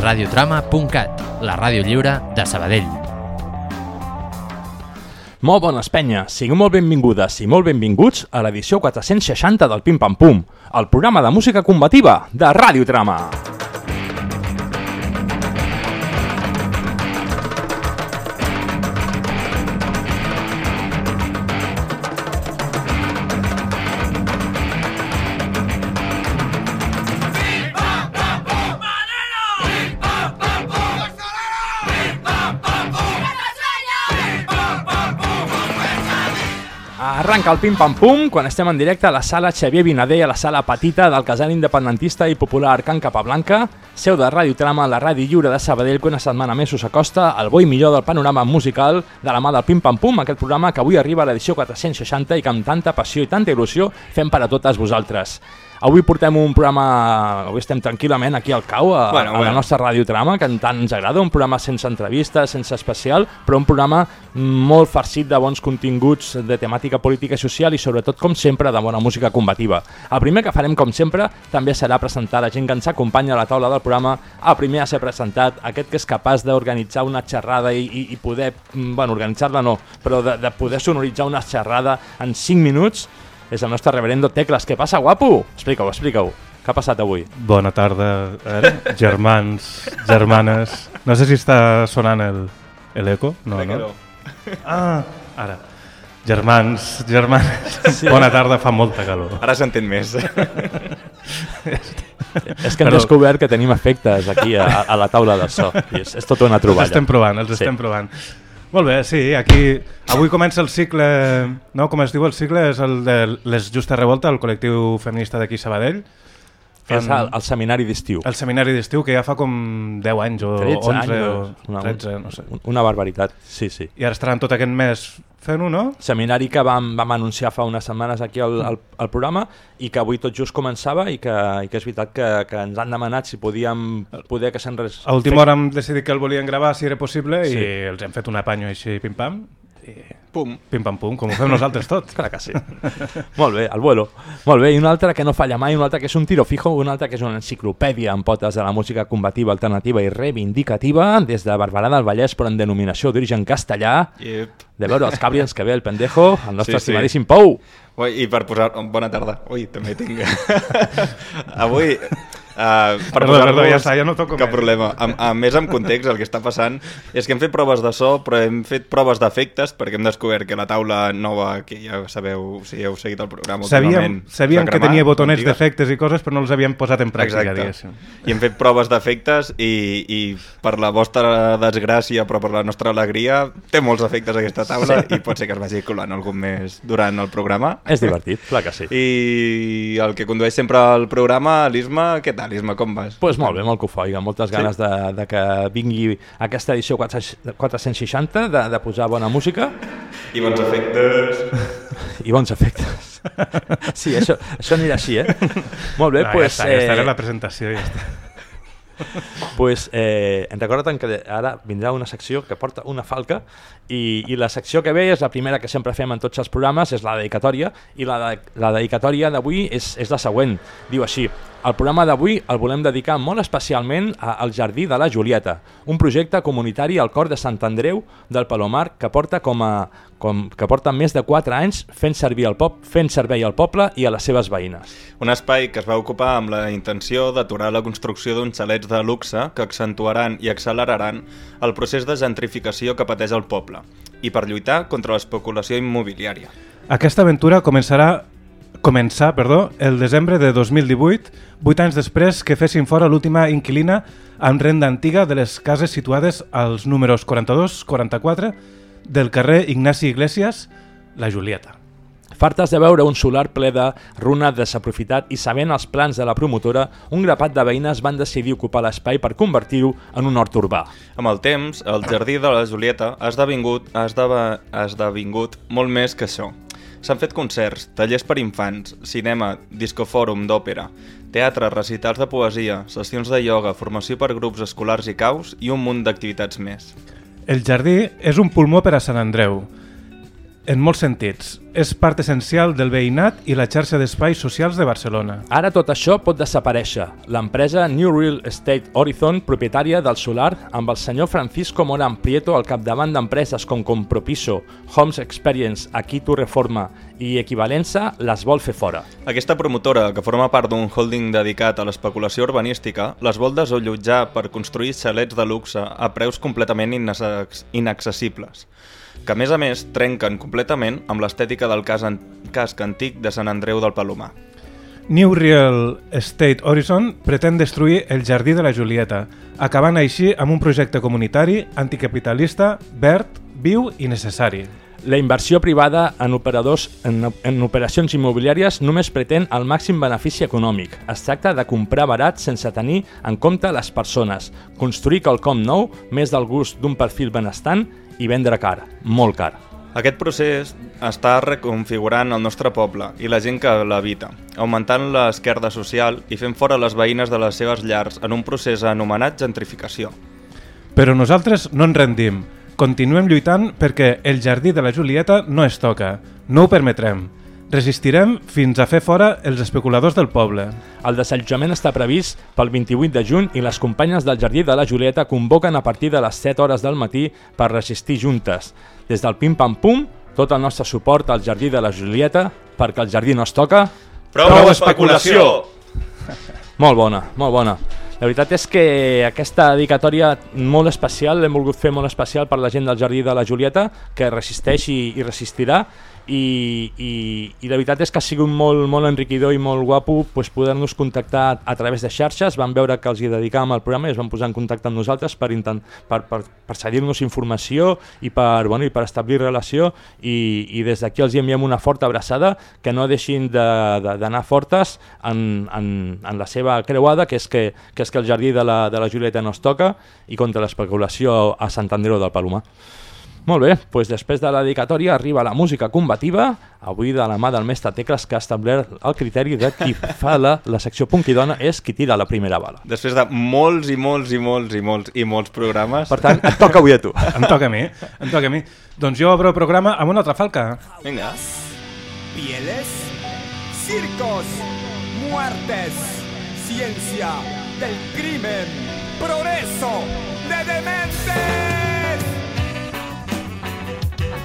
radiotrama.cat, la ràdio lliure de Sabadell. Molt bones, penya. Sigueu molt benvingudes i molt benvinguts a l'edició 460 del Pim Pam Pum, el programa de música combativa de Radiotrama. Arranca el pim-pam-pum quan estem en directe a la sala Xavier Vinader, a la sala petita del casal independentista i popular Can Capablanca, seu de Radiotrama, la ràdio lliure de Sabadell, que una setmana més us acosta al bo i millor del panorama musical de la mà del pim-pam-pum, aquest programa que avui arriba a l'edició 460 i que amb tanta passió i tanta il·lusió fem per a totes vosaltres. Avui portem un programa, avui estem tranquil·lament aquí al cau, a, Bueno, a la bueno. nostra radiotrama, que tant ens agrada, un programa sense entrevistes, sense especial, però un programa molt farcit de bons continguts de temàtica política i social i sobretot, com sempre, de bona música combativa. El primer que farem, com sempre, també serà presentar la gent que ens acompanya a la taula del programa, el primer a ser presentat, aquest que és capaç d'organitzar una xerrada i, i, i poder, mm, bueno, organitzar-la no, però de, de poder sonoritzar una xerrada en 5 minuts, és el nostre reverendo Tecles. Què passa, guapo? Explica-ho, explica-ho. Què ha passat avui? Bona tarda, eh? germans, germanes. No sé si està sonant el, el eco. No, no? Ah, ara. Germans, germanes. Sí. Bona tarda, fa molta calor. Ara s'entén més. És que hem Però- descobert que tenim efectes aquí a, a la taula del so. I és, és tota una Els troballa. estem provant, els Sí. estem provant. Molt bé, sí, aquí... Avui comença el cicle... No, com es diu el cicle? És el de les Justes Revolta, el col·lectiu feminista d'aquí a Sabadell. És el, el seminari d'estiu. El seminari d'estiu que ja fa com 10 anys o 13 11 anys, o una, 13, no sé. Una barbaritat, sí, sí. I ara estaran tot aquest mes fent-ho, no? Seminari que vam, vam anunciar fa unes setmanes aquí al, al, al programa i que avui tot just començava i que, i que és veritat que, que ens han demanat si podíem poder que se'n res... A última hora hem decidit que el volien gravar si era possible Sí. i els hem fet un apanyo així pim-pam i Pum. pim-pam-pum, com ho fem nosaltres tot. Clar que sí. Molt bé, el vuelo. Molt bé, i un altre que no falla mai, un altre que és un tiro fijo, un altre que és una enciclopèdia en potes de la música combativa, alternativa i reivindicativa, des de Barberà del Vallès, però en denominació d'origen castellà, Yep. de veure els cabrians que ve el pendejo, el nostre Sí, sí. estimadíssim Pou. Ui, I per posar... Bona tarda. Ui, també tinc... Avui... Uh, per Perdó, perdó, ja està, ja no toco Cap més. problema. A, a més, en context, el que està passant és que hem fet proves de so, però hem fet proves d'efectes perquè hem descobert que la taula nova, que ja sabeu, si heu seguit el programa Sabíem, últimament, sabíem que tenia botonets d'efectes i coses, però no els havíem posat en pràctica, Exacte. diguéssim. I hem fet proves d'efectes i, i per la vostra desgràcia, però per la nostra alegria, té molts efectes aquesta taula sí. i pot ser que es vagi colant algun més durant el programa. És divertit, clar que sí. I el que condueix sempre al programa, l'Isma, què tal, Isma, com vas? Pues molt bé, molt cofoiga, moltes ganes de, de que vingui aquesta edició 4- 460, de, de posar bona música I bons efectes... i bons efectes. Sí, això, això anirà així, eh? Molt bé, Ah, pues, ja està, ja està, eh, la presentació. Ja està. pues, eh, recorda't que ara vindrà una secció que porta una falca i, i la secció que ve és la primera que sempre fem en tots els programes, és la dedicatòria i la, de, la dedicatòria d'avui és, és la següent, diu així el programa d'avui el volem dedicar molt especialment a, al Jardí de la Julieta, un projecte comunitari al cor de Sant Andreu del Palomar que porta com a com, que porta més de 4 anys fent servir el pop, fent servei al poble i a les seves veïnes. Un espai que es va ocupar amb la intenció d'aturar la construcció d'uns xalets de luxe que accentuaran i acceleraran el procés de gentrificació que pateix el poble i per lluitar contra l'especulació immobiliària. Aquesta aventura començarà començar perdó, el desembre de 2018, vuit anys després que fessin fora l'última inquilina amb renda antiga de les cases situades als números 42, 44 del carrer Ignasi Iglesias, la Julieta. Fartes de veure un solar ple de runa desaprofitat i sabent els plans de la promotora, un grapat de veïnes van decidir ocupar l'espai per convertir-ho en un hort urbà. Amb el temps, el Jardí de la Julieta ha esdevingut, ha esdevingut molt més que això. S'han fet concerts, tallers per infants, cinema, discofòrum d'òpera, teatre, recitals de poesia, sessions de ioga, formació per grups escolars i caus i un munt d'activitats més. El jardí és un pulmó per a Sant Andreu. En molts sentits. És part essencial del veïnat i la xarxa d'espais socials de Barcelona. Ara tot això pot desaparèixer. L'empresa New Real Estate Horizon, propietària del solar, amb el senyor Francisco Morán Prieto al capdavant d'empreses com Compropiso, Homes Experience, Aquito Reforma i Equivalença, les vol fer fora. Aquesta promotora, que forma part d'un holding dedicat a l'especulació urbanística, les vol desallotjar per construir xalets de luxe a preus completament inaccess- inaccessibles que a més a més trenquen completament amb l'estètica del cas an casc antic de Sant Andreu del Palomar. New Real Estate Horizon pretén destruir el Jardí de la Julieta, acabant així amb un projecte comunitari, anticapitalista, verd, viu i necessari. La inversió privada en operadors en, en operacions immobiliàries només pretén el màxim benefici econòmic. Es tracta de comprar barat sense tenir en compte les persones, construir quelcom nou, més del gust d'un perfil benestant i vendre car, molt car. Aquest procés està reconfigurant el nostre poble i la gent que l'habita, augmentant l'esquerda social i fent fora les veïnes de les seves llars en un procés anomenat gentrificació. Però nosaltres no ens rendim. Continuem lluitant perquè el Jardí de la Julieta no es toca. No ho permetrem. Resistirem fins a fer fora els especuladors del poble. El desallotjament està previst pel 28 de juny i les companyes del Jardí de la Julieta convoquen a partir de les 7 hores del matí per resistir juntes. Des del pim-pam-pum, tot el nostre suport al Jardí de la Julieta perquè el jardí no es toca. Prou especulació! Molt bona, molt bona. La veritat és que aquesta dedicatòria molt especial, l'hem volgut fer molt especial per la gent del Jardí de la Julieta, que resisteix i, i resistirà, i, i, i la veritat és que ha sigut molt, molt enriquidor i molt guapo pues, poder-nos contactar a través de xarxes, van veure que els hi dedicàvem al programa i es van posar en contacte amb nosaltres per, intent, per, per, per cedir-nos informació i per, bueno, i per establir relació i, i des d'aquí els hi enviem una forta abraçada que no deixin d'anar de, de, fortes en, en, en la seva creuada que és que, que és que el jardí de la, de la Julieta no es toca i contra l'especulació a Sant Andreu del Palomar. Molt bé, doncs després de la dedicatòria arriba la música combativa, avui de la mà del mestre Tecles que ha establert el criteri de qui fa la, la secció punk i dona és qui tira la primera bala. Després de molts i molts i molts i molts i molts programes... Per tant, et toca avui a tu. Em toca a mi, em toca a mi. Doncs jo obro el programa amb una altra falca. Vinga. Pieles, circos, muertes, ciencia del crimen, progreso de dementes.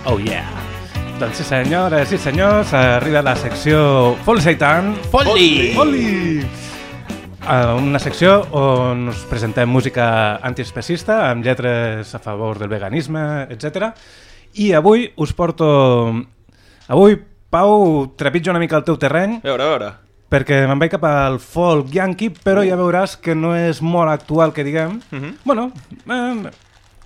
Oh yeah! Doncs sí senyores i senyors, arriba la secció Foli Seitan. Foli! Foli! Uh, una secció on us presentem música antiespecista amb lletres a favor del veganisme, etc. I avui us porto... Avui, Pau, trepitja una mica el teu terreny A veure, a veure. perquè me'n vaig cap al folk yankee, però ja veuràs que no és molt actual, que diguem. Uh -huh. Bueno, eh,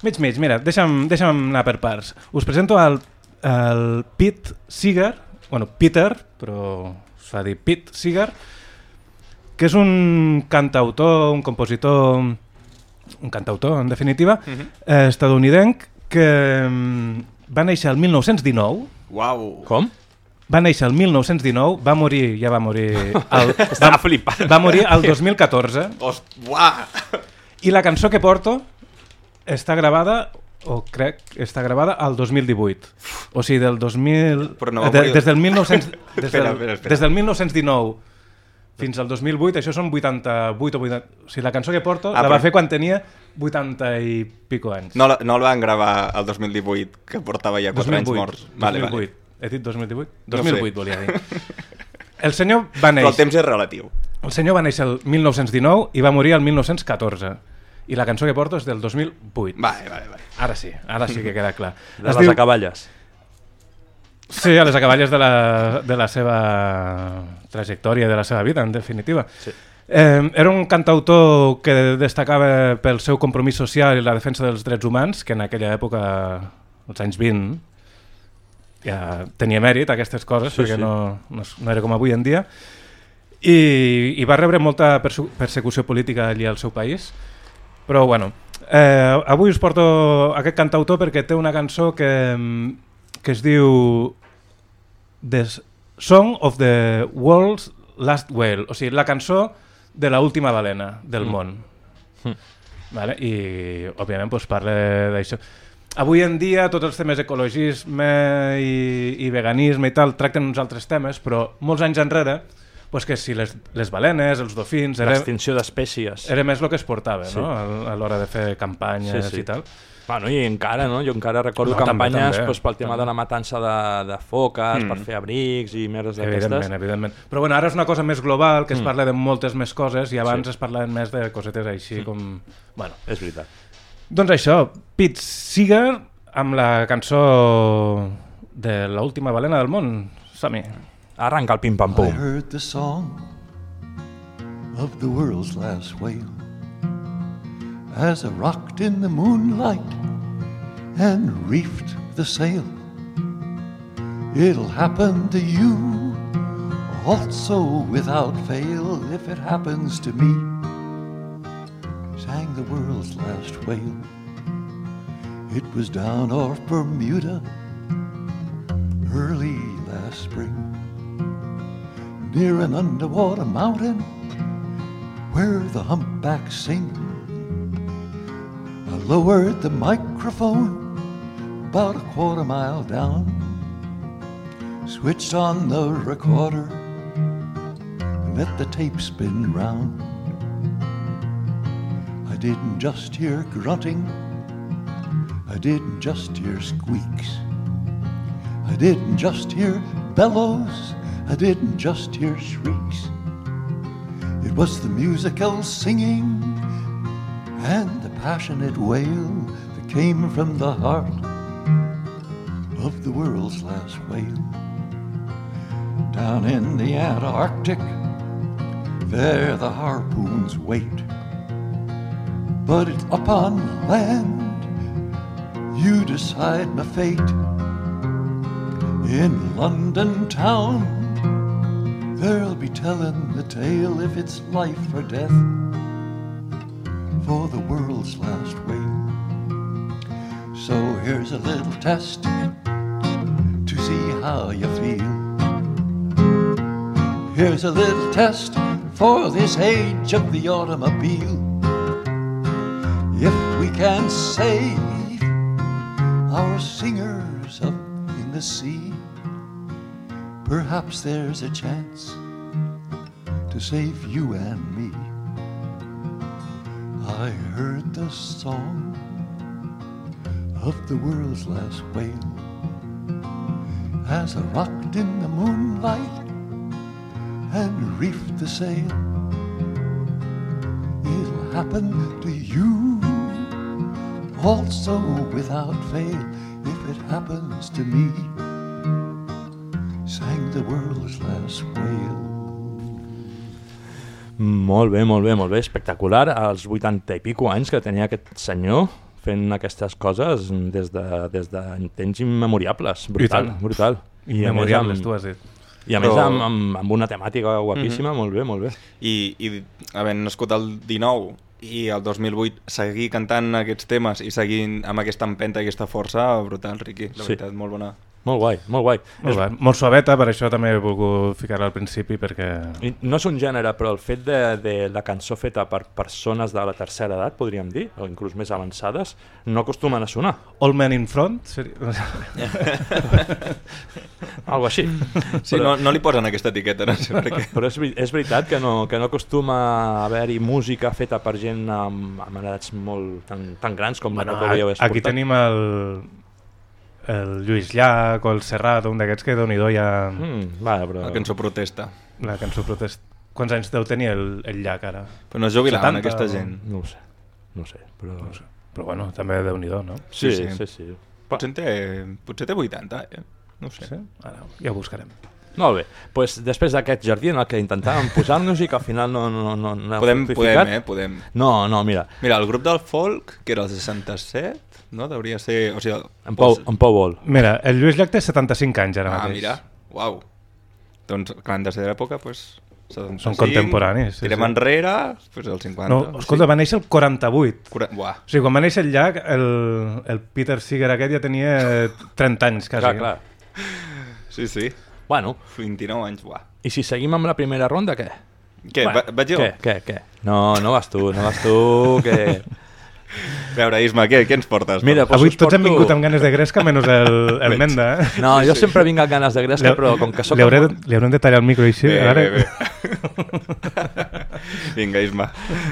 mig mig, mira, deixa'm, deixa'm anar per parts. Us presento el, el Pete Seeger, bueno, Peter, però es fa dir Pete Seeger, que és un cantautor, un compositor, un cantautor, en definitiva, uh -huh. eh, estadounidenc, que mm, va néixer el 1919, Uau. Com? va néixer el 1919, va morir, ja va morir... El, Estava flipant. va morir el 2014 Ost, uah. i la cançó que porto està gravada o crec que està gravada al 2018 o sigui del 2000 Però no va de, des del 1900 des, Espera, del, espera, espera. des del 1919 fins al 2008 això són 88 o 80 o sigui la cançó que porto Ah, la va però- fer quan tenia 80 i pico anys No, la- no el van gravar el 2018, que portava ja 4 anys morts. Vale, 2008 vale. he dit 2018? No 2008 sé. volia dir el senyor va Però el néixer temps és relatiu. El senyor va néixer el 1919 i va morir el 1914. I la cançó que porto és del 2008. Vale, vale, vale. Ara sí, ara sí que queda clar. De les acaballes. Sí, a les acaballes de la, de la seva trajectòria, de la seva vida, en definitiva. Sí. Eh, era un cantautor que destacava pel seu compromís social i la defensa dels drets humans, que en aquella època, als anys 20, ja tenia mèrit aquestes coses, Sí, perquè sí. No, no, es- no era com avui en dia. I, i va rebre molta perse- persecució política allí al seu país. Però bueno, eh, avui us porto aquest cantautor perquè té una cançó que, mm, que es diu The Song of the World's Last Whale, o sigui, la cançó de la última balena del Mm. món. Mm. Vale? I, òbviament, pues, parla d'això. avui en dia tots els temes ecologisme i, i veganisme i tal tracten uns altres temes, però molts anys enrere pues que si les, les balenes, els dofins... Era, L'extinció d'espècies. era més el que es portava Sí. no? a, a l'hora de fer campanyes Sí, sí. i tal. Bueno, i encara, no? Jo encara recordo No, campanyes també, doncs, pel tema també. de la matança de, de foques, per fer abrics i merdes d'aquestes. Evidentment, evidentment. Però bueno, ara és una cosa més global, que es Mm. parla de moltes més coses i abans Sí. es parlaven més de cosetes així com... Bueno, És veritat. doncs això, Pete Seeger amb la cançó de l'última balena del món. Som-hi. Arranca el I pim-pam-pum. heard the song of the world's last whale as I rocked in the moonlight and reefed the sail. It'll happen to you also without fail if it happens to me. Sang the world's last whale. It was down off Bermuda early last spring near an underwater mountain where the humpbacks sing. I lowered the microphone about a quarter mile down, switched on the recorder, and let the tape spin round. I didn't just hear grunting, I didn't just hear squeaks. I didn't just hear bellows, I didn't just hear shrieks. It was the musical singing and the passionate wail that came from the heart of the world's last whale. Down in the Antarctic, there the harpoons wait. But it's up on land, you decide my fate in London town. They'll be telling the tale if it's life or death for the world's last whale. So here's a little test to see how you feel. Here's a little test for this age of the automobile. If we can save our singers up in the sea, perhaps there's a chance to save you and me. I heard the song of the world's last whale as I rocked in the moonlight and reefed the sail. It'll happen to you also without fail if it happens to me. The world's last whale. Molt bé, molt bé, molt bé, espectacular. Als 80 i pico anys que tenia aquest senyor fent aquestes coses des de, des de temps immemoriables. Brutal, tant. brutal. I a més, Memoriables, amb, tu has dit. i a més Però- amb, amb, amb una temàtica guapíssima, molt bé, molt bé. I, i havent nascut el 19 i el 2008 seguir cantant aquests temes i seguint amb aquesta empenta i aquesta força, brutal, Riqui, la Sí. veritat, molt bona. Molt guai, molt guai. Molt, bé. molt suaveta, per això també he volgut ficar al principi, perquè... I no és un gènere, però el fet de, de la cançó feta per persones de la tercera edat, podríem dir, o inclús més avançades, no acostumen a sonar. All Men in Front? Seria... Algo així. Sí, no, no li posen aquesta etiqueta, no sé per què. Però és, és veritat que no, que no acostuma a haver-hi música feta per gent amb, amb edats molt tan, tan grans com Bueno, la que podríeu a- aquí tenim el, el Lluís Llach o el Serrat, un d'aquests que déu nhi ja... Mm, va, però... La cançó protesta. La cançó protest... Quants anys deu tenir el, el Llach ara? Però no es jubilaven 70 aquesta o- gent. No ho sé, no ho sé, però... No sé. Però bueno, també déu nhi no? Sí, Sí, sí, sí. sí. Potser té, potser té 80, eh? No ho sé. Sí? Ara, ja ho buscarem. Molt bé, pues, després d'aquest jardí en el que intentàvem posar-nos i que al final no, no, no, no Podem, podem, eh? Podem. No, no, mira, Mira, el grup del folk, que era el 67, no? Deuria ser... O sigui, en Pau, en Pau vol. Mira, el Lluís Llach té 75 anys ara Ah, mateix. mira, uau. Doncs, que han de ser d'època, doncs... 75, Són contemporanis, sí, Tirem sí. enrere, doncs el 50. No, escolta, va néixer el 48. Cura... Buah. O sigui, quan va néixer el Llach, el, el Peter Seeger aquest ja tenia 30 anys, quasi. Clar, clar. Sí, sí. Bueno, 29 anys, buah. i si seguim amb la primera ronda, què? Què, Bueno, va, vaig jo? Què, què, què? No, no vas tu, no vas tu, que... veure, Isma, què, què ens portes? Mira, doncs Avui tots hem vingut amb ganes de gresca, menys el, el. Menda. Eh? No, jo sempre vinc amb ganes de gresca, però com que sóc... Li, hauré, li haurem de tallar el micro així. Bé, ara... bé, bé. Vinga, Isma.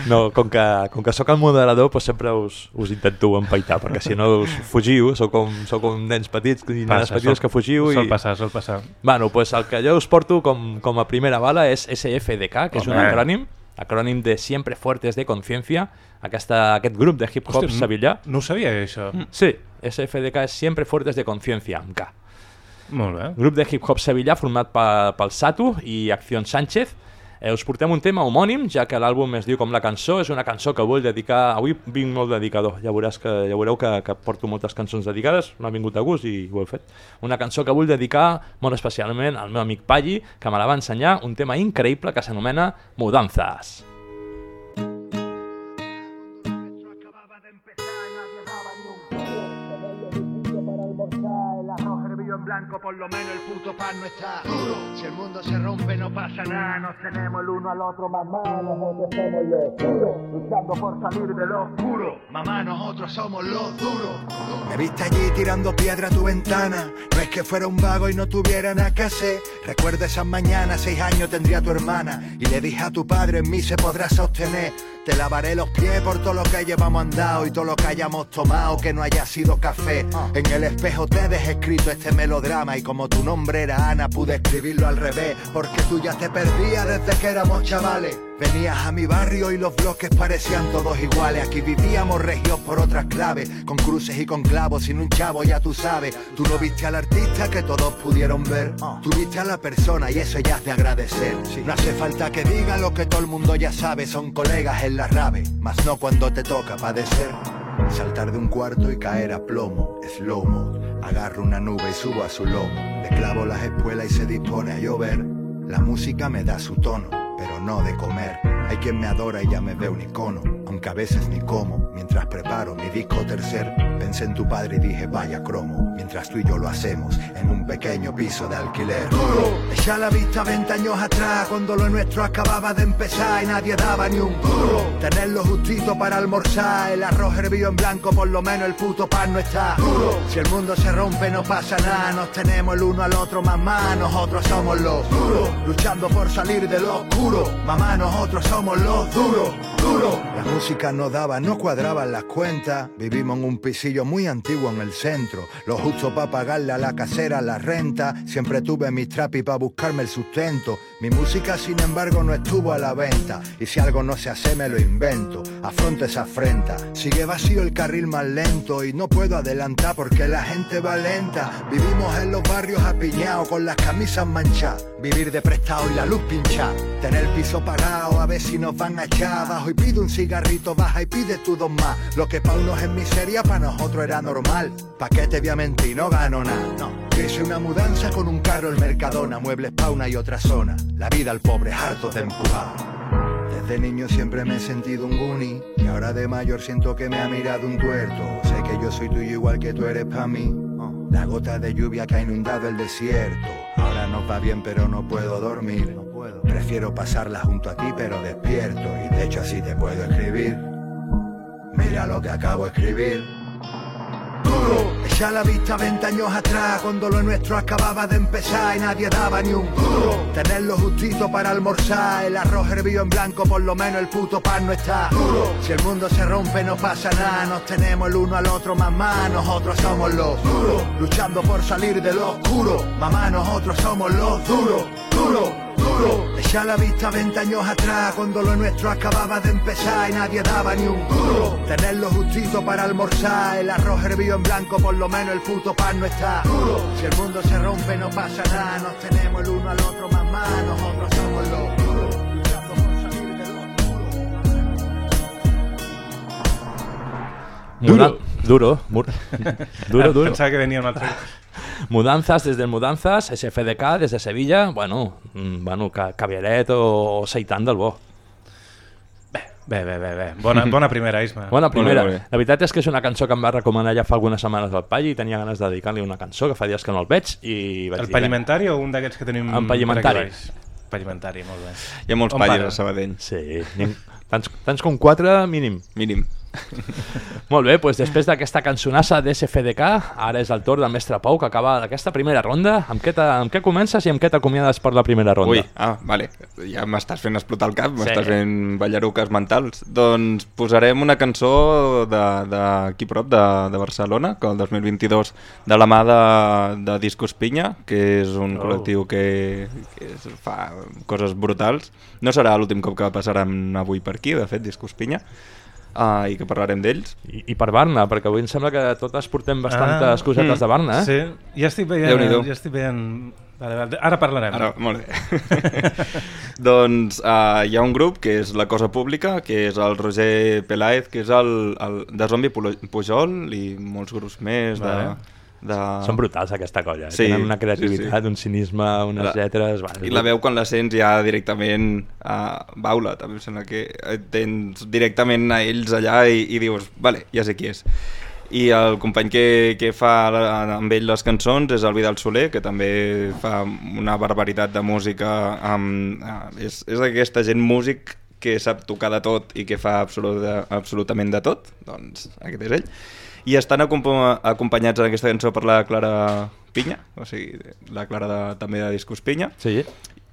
No, com que, com que sóc el moderador, doncs sempre us, us intento empaitar, perquè si no us fugiu, sou com, sou com nens petits i nenes petites que fugiu. Sol i... passar, sol passar. Bueno, pues el que jo us porto com, com a primera bala és SFDK, que és un Home. acrònim, acrònim de Siempre Fuertes de Conciencia, aquesta, aquest grup de hip-hop sevillà. No ho sabia, això. Sí, SFDK és Siempre Fuertes de Conciencia, amb K. Molt bé. Grup de hip-hop sevillà format pe- pel Satu i Acción Sánchez. Eh, us portem un tema homònim, ja que l'àlbum es diu com la cançó, és una cançó que vull dedicar... Avui vinc molt dedicador, ja, veuràs que, ja veureu que, que porto moltes cançons dedicades, m'ha vingut a gust i ho he fet. Una cançó que vull dedicar molt especialment al meu amic Palli, que me la va ensenyar, un tema increïble que s'anomena Mudanzas. El por lo menos el puto pan no está duro. Si el mundo se rompe, no pasa nada. Nos tenemos el uno al otro, mamá. Nosotros somos los duros, luchando por salir de lo oscuro. Mamá, nosotros somos los duros. Me viste allí tirando piedra a tu ventana. No es que fuera un vago y no tuviera nada que hacer. Recuerda esas mañanas, seis años tendría tu hermana. Y le dije a tu padre, en mí se podrá sostener. Te lavaré los pies por todo lo que llevamos andado y todo lo que hayamos tomado que no haya sido café. En el espejo te dejé escrito este melodrama y como tu nombre era Ana pude escribirlo al revés porque tú ya te perdías desde que éramos chavales. Venías a mi barrio y los bloques parecían todos iguales. Aquí vivíamos regios por otras claves, con cruces y con clavos, sin un chavo ya tú sabes. Tú no viste al artista que todos pudieron ver. Tú viste a la persona y eso ya es de agradecer. No hace falta que diga lo que todo el mundo ya sabe. Son colegas en la rave, mas no cuando te toca padecer. Saltar de un cuarto y caer a plomo, slow mo. Agarro una nube y subo a su lomo. Le clavo las espuelas y se dispone a llover. La música me da su tono, pero no de comer. Hay quien me adora y ya me ve un icono, a veces ni como. Mientras preparo mi disco tercer, pensé en tu padre y dije vaya cromo. Mientras tú y yo lo hacemos en un pequeño piso de alquiler. Duro, echa la vista 20 años atrás, cuando lo nuestro acababa de empezar y nadie daba ni un duro. Tenerlo justito para almorzar, el arroz hervido en blanco, por lo menos el puto pan no está duro. Si el mundo se rompe no pasa nada, nos tenemos el uno al otro, mamá, nosotros somos los duros, luchando por salir de lo oscuro, mamá, nosotros somos los duros, duros. Música no daba, no cuadraban las cuentas, vivimos en un pisillo muy antiguo en el centro, lo justo para pagarle a la casera la renta, siempre tuve mis trapis para buscarme el sustento, mi música sin embargo no estuvo a la venta, y si algo no se hace me lo invento, afronto esa afrenta, sigue vacío el carril más lento. Y no puedo adelantar porque la gente va lenta, vivimos en los barrios apiñados con las camisas manchadas, vivir de prestado y la luz pincha, tener el piso pagado a ver si nos van a echar abajo. Y pido un cigarrito, baja y pide tú dos más, lo que pa' unos es miseria, pa' nosotros era normal, pa' qué te voy a mentir, no gano nada, no. Hice una mudanza con un carro el Mercadona, muebles pa' y otra zona, la vida al pobre harto de empujar. Desde niño siempre me he sentido un guni y ahora de mayor siento que me ha mirado un tuerto. Sé que yo soy tuyo igual que tú eres para mí. La gota de lluvia que ha inundado el desierto. Ahora nos va bien pero no puedo dormir. Prefiero pasarla junto a ti pero despierto y de hecho así te puedo escribir. Mira lo que acabo de escribir. Duro, echa la vista 20 años atrás cuando lo nuestro acababa de empezar y nadie daba ni un duro. Tenerlo justito para almorzar, el arroz hervido en blanco, por lo menos el puto pan no está duro. Si el mundo se rompe no pasa nada, nos tenemos el uno al otro, mamá, nosotros somos los duros, luchando por salir de lo oscuro, mamá, nosotros somos los duros, duros. Duro, echa la vista 20 años atrás cuando lo nuestro acababa de empezar y nadie daba ni un duro. Tenerlo justito para almorzar, el arroz hervido en blanco, por lo menos el puto pan no está duro. Si el mundo se rompe no pasa nada, nos tenemos el uno al otro, mamá, nosotros somos los Duro. mur- Duro, duro. Pensava que venia un altre. Mudanzas desde el Mudanzas, SFDK desde Sevilla, bueno, mm, bueno ca caviaret o, o seitan del bo. Bé, bé, bé, bé. Bona, bona primera, Isma. Bona primera. molt bé. La veritat és que és una cançó que em va recomanar ja fa algunes setmanes el Palli i tenia ganes de dedicar-li una cançó, que fa dies que no el veig, i vaig El dir... pallimentari o un d'aquests que tenim... En pallimentari. Pallimentari, molt bé. Hi ha molts pallis a Sabadell. Sí, tants, tants com quatre mínim. Mínim. Molt bé, doncs després d'aquesta cançonassa d'SFDK, ara és el torn del mestre Pau, que acaba aquesta primera ronda. Amb què, amb què comences i amb què t'acomiades per la primera ronda? Ui, ah, vale. Ja m'estàs fent explotar el cap, Sí. m'estàs fent ballaruques mentals. Doncs posarem una cançó d'aquí prop, de, de Barcelona, que el 2022, de la mà de, de Discos Pinya, que és un Oh. col·lectiu que, que es- fa coses brutals. No serà l'últim cop que passaran avui per aquí, de fet, Discos Pinya, uh, i que parlarem d'ells. I, I per Barna, perquè avui em sembla que totes portem bastantes Ah, cosetes mm, de Barna, eh? Sí, ja estic veient... Déu-n'hi-do. Ja estic veient... Vale, vale, ara parlarem. Ara, molt bé. doncs uh, hi ha un grup que és La Cosa Pública, que és el Roger Peláez, que és el, el de Zombi Pujol i molts grups més. Vale. de... Són brutals aquesta colla, eh? Sí, tenen una sí, creativitat, sí. un cinisme, unes La- lletres... Va, I la veu quan la sents ja directament a Baula, també em sembla que eh, tens directament a ells allà i, i dius, vale, ja sé qui és. I el company que, que fa la, amb ell les cançons és el Vidal Soler, que també fa una barbaritat de música. Amb, eh, és és aquesta gent músic que sap tocar de tot i que fa absoluta, absolutament de tot. Doncs aquest és ell. I estan acompa acompanyats en aquesta cançó per la Clara Pinya, o sigui, la Clara de, també de Discos Pinya. Sí,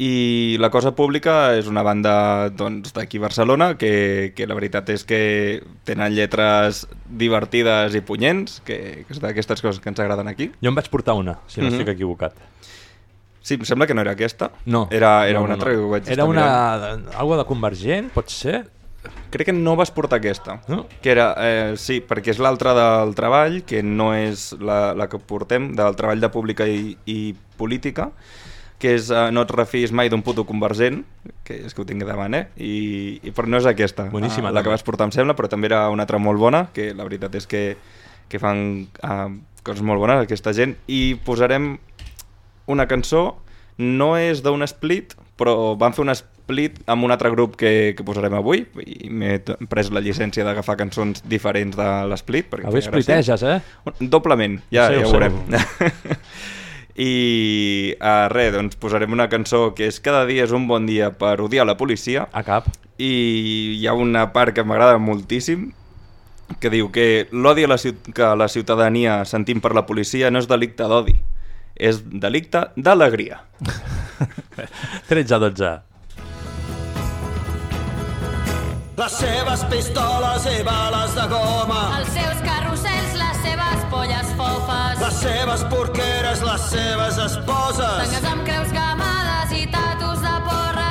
I La Cosa Pública és una banda doncs, d'aquí a Barcelona que, que la veritat és que tenen lletres divertides i punyents, que, que és d'aquestes coses que ens agraden aquí. jo em vaig portar una, si no Mhm. estic equivocat. Sí, em sembla que no era aquesta. No. Era, era no, una no, altra no. que ho vaig Era una... mirant. Algo de convergent, pot ser? Crec que no vas portar aquesta. No? Que era, eh, sí, perquè és l'altra del treball, que no és la, la que portem, del treball de pública i, i política, que és eh, No et refis mai d'un puto convergent, que és que ho tinc davant, eh? I, i, però no és aquesta, Boníssima, eh, la que vas portar, em sembla, però també era una altra molt bona, que la veritat és que, que fan eh, coses molt bones, aquesta gent, i posarem una cançó, no és d'un split, però van fer un split amb un altre grup que, que posarem avui, i m'he pres la llicència d'agafar cançons diferents de l'split. perquè Avui spliteges, eh? Doblement, ja, Sí, ho ja ho sé. veurem. I uh, res, doncs posarem una cançó que és Cada dia és un bon dia per odiar la policia A cap. i hi ha una part que m'agrada moltíssim que diu que l'odi la que la ciutadania sentim per la policia no és delicte d'odi, és delicte d'alegria. 13 a 12. Les seves pistoles i bales de goma, Els seus carrusels, les seves polles fofes. les seves porqueres, les seves esposes, Tangues amb creus gamades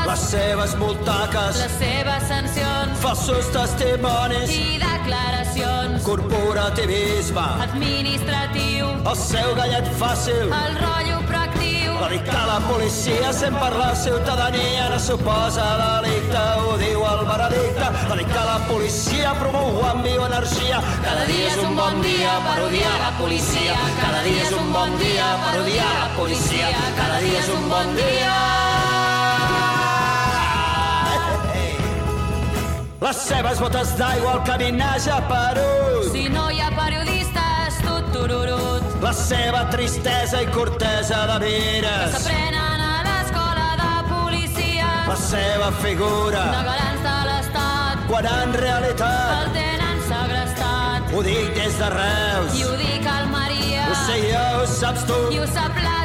les seves multaques, Les seves sancions falsos testimonis, i declaracions. corporativisme, Administratiu, el seu gallet fàcil, el rotllo proactiu. Dedicar la policia sent per la ciutadania no suposa delicte, ho diu el veredicte. Dedicar la policia promou amb bioenergia. Cada dia és un bon dia per odiar la policia. Cada dia és un bon dia per odiar la policia. Cada dia és un bon dia. Les seves botes d'aigua al caminar ja Perú. Si no hi ha periodistes, tot tururut. La seva tristesa i cortesa de vires. S'aprenen a l'escola de policia. La seva figura. De galants de l'estat. quan en realitat El tenen segrestat. ho dic des de Reus. I ho dic al Maria. Ho sé jo, ho saps tu. I ho sap la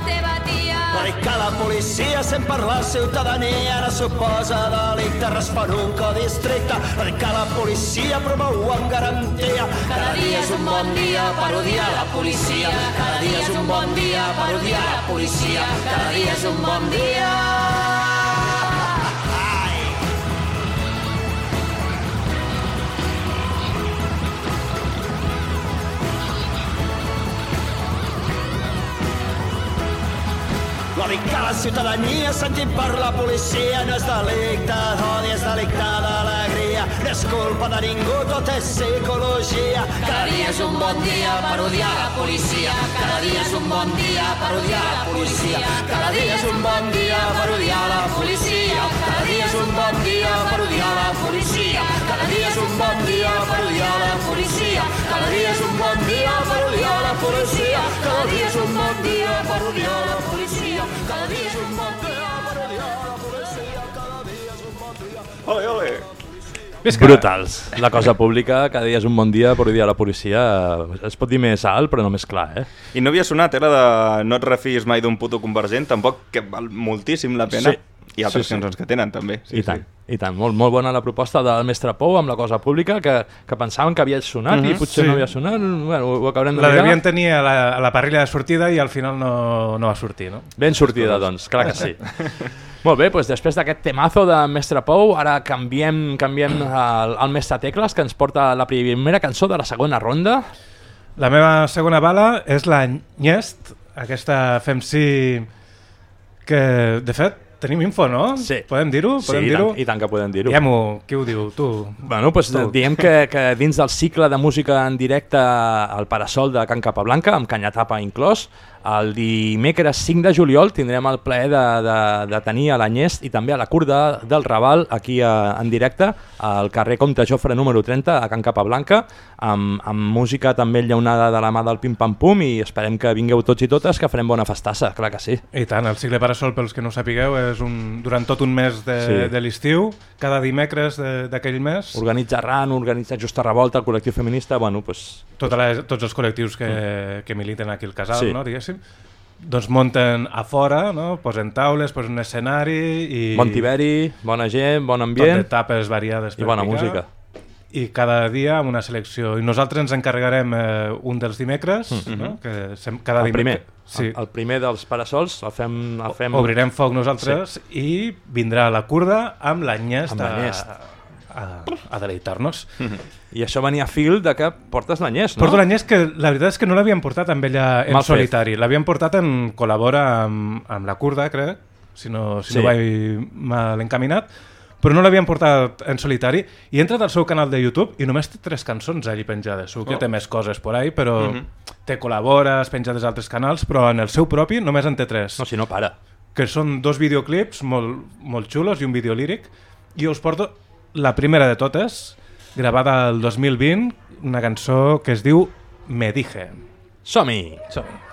Dedicar la policia sent per la ciutadania no suposa delicte, respon un codi estricte. Dedicar la policia promou amb garantia. Cada dia és un bon dia per odiar la policia. Cada dia és un bon dia per odiar la policia. Cada dia és un bon dia. Dedicar la ciutadania sentit per la policia no és delicte d'odi, és delicte d'alegria. No és culpa de ningú, tot és psicologia. Cada dia és un bon dia per odiar la policia. Cada dia és un bon dia per odiar la policia. Cada dia és un bon dia per odiar la policia. Cada dia és un bon dia per odiar la policia. Cada dia és un bon dia per odiar la policia. Cada dia és un bon dia per odiar la policia. Cada dia és un bon dia per odiar la policia. Cada dia és un bon dia per odiar la policia. Cada dia és un bon dia. Ole, ole! Visca. Brutals. La cosa pública, cada dia és un bon dia, però dia a la policia es pot dir més alt, però no més clar, eh? I no havia sonat, era de no et refis mai d'un puto convergent, tampoc que val moltíssim la pena. Sí. I altres Sí, sí. cançons que tenen, també. Sí, I tant, i tant. Molt, molt bona la proposta del mestre Pou amb la cosa pública, que, que pensaven que havia sonat i Mhm. potser Sí. no havia sonat. Bueno, ho acabarem de La mirar. devien tenir a la, a la parrilla de sortida i al final no, no va sortir, no? Ben sortida, doncs, clar que sí. Molt bé, doncs després d'aquest temazo de Mestre Pou, ara canviem, canviem al, al Mestre Tecles, que ens porta la primera cançó de la segona ronda. La meva segona bala és la Nyest, aquesta FEMC que, de fet, tenim info, no? Sí. Podem dir-ho? Sí, Podem i tant, i tant que podem dir-ho. Diguem-ho, qui ho diu? Tu? Bueno, doncs Tu. diem que, que dins del cicle de música en directe al Parasol de Can Capablanca, amb Canyatapa inclòs, el dimecres 5 de juliol tindrem el plaer de, de, de tenir a l'Anyest i també a la Curda del Raval aquí a, en directe al carrer Comte Jofre número 30 a Can Capablanca amb, amb música també llaunada de la mà del Pim Pam Pum i esperem que vingueu tots i totes que farem bona festassa, clar que sí. I tant, el cicle Parasol, pels que no sapigueu, és un, durant tot un mes de, Sí. de l'estiu, cada dimecres d'aquell mes, Organitza RAN, organitza Justa Revolta, el col·lectiu feminista, bueno, doncs tota la, tots els col·lectius que, que militen aquí al casal, Sí. no, diguéssim, doncs munten a fora, no? posen taules, posen un escenari i bon tiberi, bona gent, bon tot ambient de tapes variades i bona picar. música. i cada dia amb una selecció. I nosaltres ens encarregarem eh, un dels dimecres, no? que sem cada Mm. El primer, dimecres... Sí. el, el primer dels parasols, el fem... El fem Obrirem foc nosaltres sí. i vindrà la curda amb l'anyest Amb a, l'anyest. a, a deleitar-nos. I això venia a fil de que portes l'anyès, no? Porto l'anyest que la veritat és que no l'havíem portat amb ella en Mal solitari. L'havíem portat en col·labora amb, amb la curda, crec, si no, si Sí. no vaig mal encaminat, però no l'havíem portat en solitari i he entrat al seu canal de YouTube i només té tres cançons allí penjades. Segur que Oh. té més coses por ahí, però Mhm. té col·labores penjades a altres canals, però en el seu propi només en té tres. No, si no, para. que són dos videoclips molt, molt xulos i un videolíric i us porto la primera de totes gravada el 2020 una cançó que es diu Me dije Som-hi! Som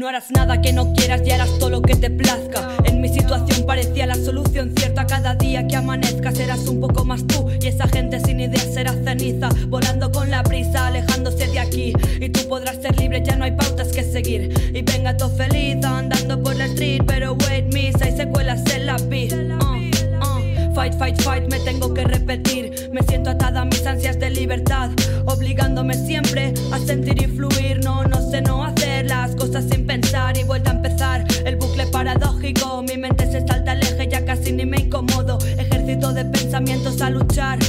No harás nada que no quieras y harás todo lo que te plazca. En mi situación parecía la solución cierta. Cada día que amanezca serás un poco más tú. Y esa gente sin idea será ceniza. Volando con la brisa, alejándose de aquí. Y tú podrás ser libre, ya no hay pautas que seguir. Y venga todo feliz andando por la street. Pero wait, miss, hay secuelas en la beat. Uh, uh. Fight, fight, fight, me tengo que repetir. Me siento atada a mis ansias de libertad, obligándome siempre a sentir y fluir. No, no sé no hacer las cosas sin pensar y vuelta a empezar. El bucle paradójico, mi mente se salta al eje, ya casi ni me incomodo. Ejército de pensamientos a luchar.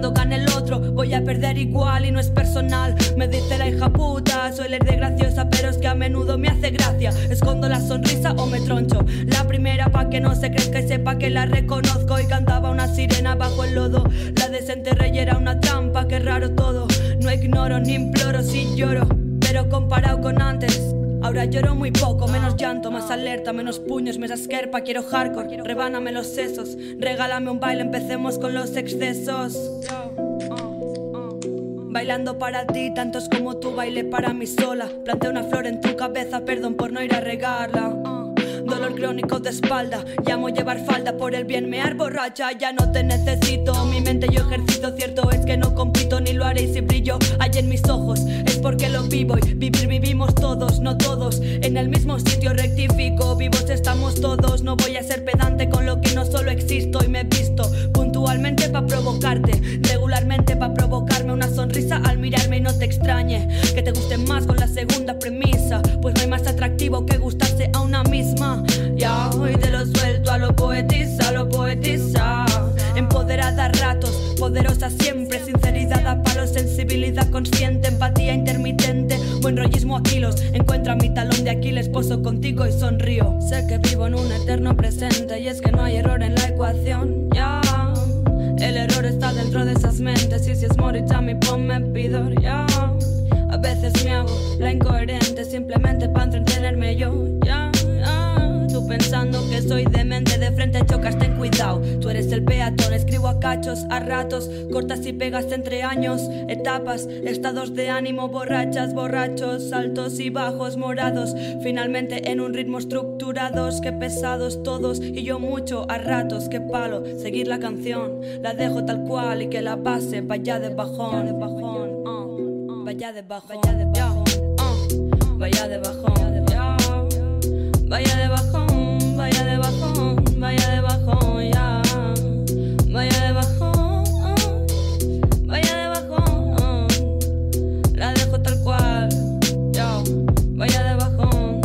Bando, gane el otro. Voy a perder igual y no es personal. Me dice la hija puta, soy de graciosa, pero es que a menudo me hace gracia. Escondo la sonrisa o me troncho. La primera pa' que no se crezca y sepa que la reconozco. Y cantaba una sirena bajo el lodo. La desenterré y era una trampa, qué raro todo. No ignoro ni imploro si lloro. Pero comparado con antes. Ahora lloro muy poco, menos llanto, más alerta, menos puños, me esquerpa, quiero hardcore, rebáname los sesos, regálame un baile, empecemos con los excesos. Bailando para ti, tantos como tú bailé para mí sola. Planté una flor en tu cabeza, perdón por no ir a regarla. Dolor crónico de espalda, llamo llevar falda por el bien, mear borracha, ya no te necesito. Mi mente yo ejercito, cierto es que no compito ni lo haré y si brillo hay en mis ojos. Es porque lo vivo y vivir vivimos todos, no todos. En el mismo sitio rectifico, vivos estamos todos. No voy a ser pedante con lo que no solo existo y me visto puntualmente para provocarte, al mirarme no te extrañe. Que te guste más con la segunda premisa, pues no hay más atractivo que gustarse a una misma. Ya hoy de lo suelto a lo poetiza, lo poetiza. Empoderada a ratos, poderosa siempre, sinceridad a palos, sensibilidad consciente, empatía intermitente, buen rollismo a kilos. Encuentra mi talón de Aquiles, poso contigo y sonrío. Sé que vivo en un eterno presente y es que no hay error en la ecuación. Ya, el error del dentro de esas mentes y si es morir a mi ponme pidor ya. A veces me hago la incoherente simplemente para entretenerme yo ya. Pensando que soy demente de frente chocas ten cuidado. Tú eres el peatón, escribo a cachos, a ratos, cortas y pegas entre años, etapas, estados de ánimo, borrachas, borrachos, altos y bajos, morados, finalmente en un ritmo estructurados, que pesados todos y yo mucho a ratos, que palo, seguir la canción, la dejo tal cual y que la base vaya de bajón, uh, vaya de bajón, vaya de bajón, uh, vaya de bajón, ya. vaya de bajón, vaya de bajón, vaya de bajón, ya. Vaya de bajón, vaya de bajón, la dejo tal cual, yo, vaya de bajón.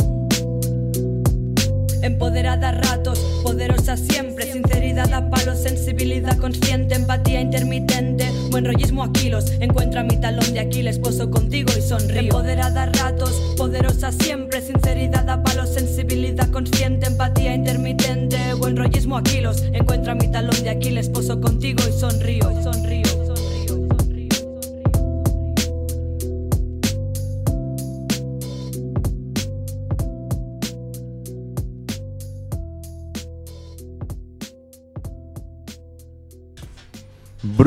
Empoderada a ratos, poderosa siempre, sinceridad a palos, sensibilidad consciente, empatía intermitente, buen rollismo a kilos, encuentra mi talón de Aquiles, poso contigo y sonrío. Empoderada a ratos, poderosa siempre, sinceridad a palos, sensibilidad consciente, rollismo a kilos, encuentra mi talón de Aquiles, poso contigo y sonrío, sonrío.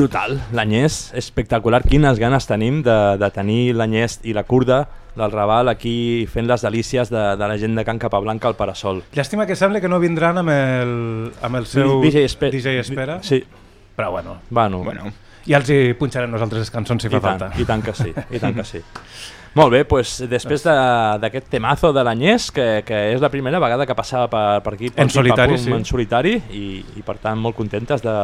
Brutal, l'anyès, espectacular. Quines ganes tenim de, de tenir l'anyès i la curda del Raval aquí fent les delícies de, de la gent de Can Capablanca al Parasol. Llàstima que sembla que no vindran amb el, amb el seu DJ Espe- DJ Espera, Sí, però bueno, bueno, Bueno, ja els hi punxarem nosaltres les cançons si i fa tant, falta. i tant que sí, i tant que sí. Molt bé, doncs després de- d'aquest temazo de l'anyès, que, que és la primera vegada que passava per, per aquí, per En solitari, Pam Pum, sí. en solitari, i, i per tant molt contentes de,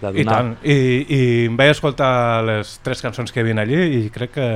de donar... I tant, I, i vaig escoltar les tres cançons que hi havia allí i crec que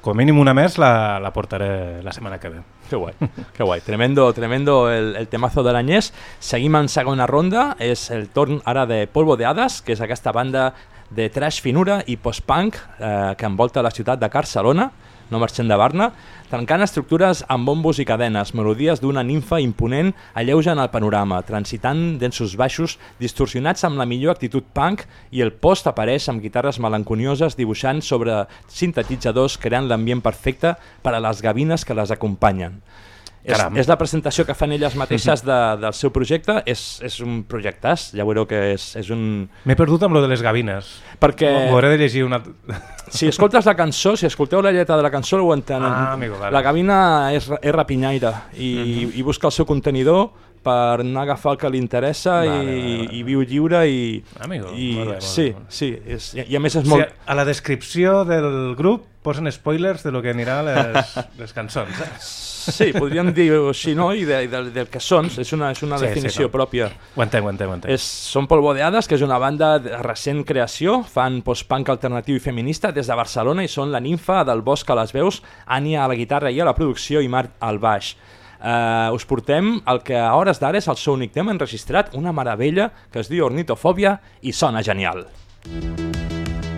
com a mínim una més la, la portaré la setmana que ve. Que guai, que guai. Tremendo, tremendo el, el temazo de l'anyès. Seguim en segona ronda. És el torn ara de Polvo de Hades, que és aquesta banda de trash finura i post-punk eh, que envolta la ciutat de Barcelona, no marxant de Barna, trencant estructures amb bombos i cadenes, melodies d'una ninfa imponent alleugen el panorama, transitant densos baixos distorsionats amb la millor actitud punk i el post apareix amb guitarres melanconioses dibuixant sobre sintetitzadors creant l'ambient perfecte per a les gavines que les acompanyen. És, és la presentació que fan elles mateixes de, del seu projecte, és, és un projectàs, ja veureu que és, és un... M'he perdut amb lo de les gavines. Perquè M'ho hauré de llegir una... si escoltes la cançó, si escolteu la lletra de la cançó, ho entenen. Ah, amigo, vale. La gavina és, és rapinyaire i, i busca el seu contenidor per anar a agafar el que li interessa Vale, i, vale, vale. i viu lliure i... Amigo, i molt bé, molt sí, molt bé. sí, és, i, i a més és O molt... sigui, a la descripció del grup posen spoilers de lo que anirà a les, les cançons. Eh? Sí, podríem dir així, no? I de, de, del que són, és una, és una Sí, sí, definició no. pròpia. Ho entenc, ho entenc, ho entenc. És, són Polvodeades, que és una banda de recent creació, fan post-punk alternatiu i feminista des de Barcelona i són la ninfa del bosc a les veus, Ània a la guitarra i a la producció i Marc al baix. Uh, us portem el que a hores d'ara és el seu únic tema enregistrat, una meravella que es diu Ornitofòbia i sona genial. Un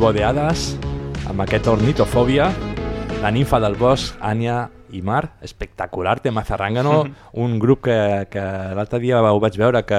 Polvo de Hades, amb aquest ornitofòbia, la ninfa del bosc, Ània i Mar, espectacular, tema Zarrangano, un grup que, que l'altre dia ho vaig veure que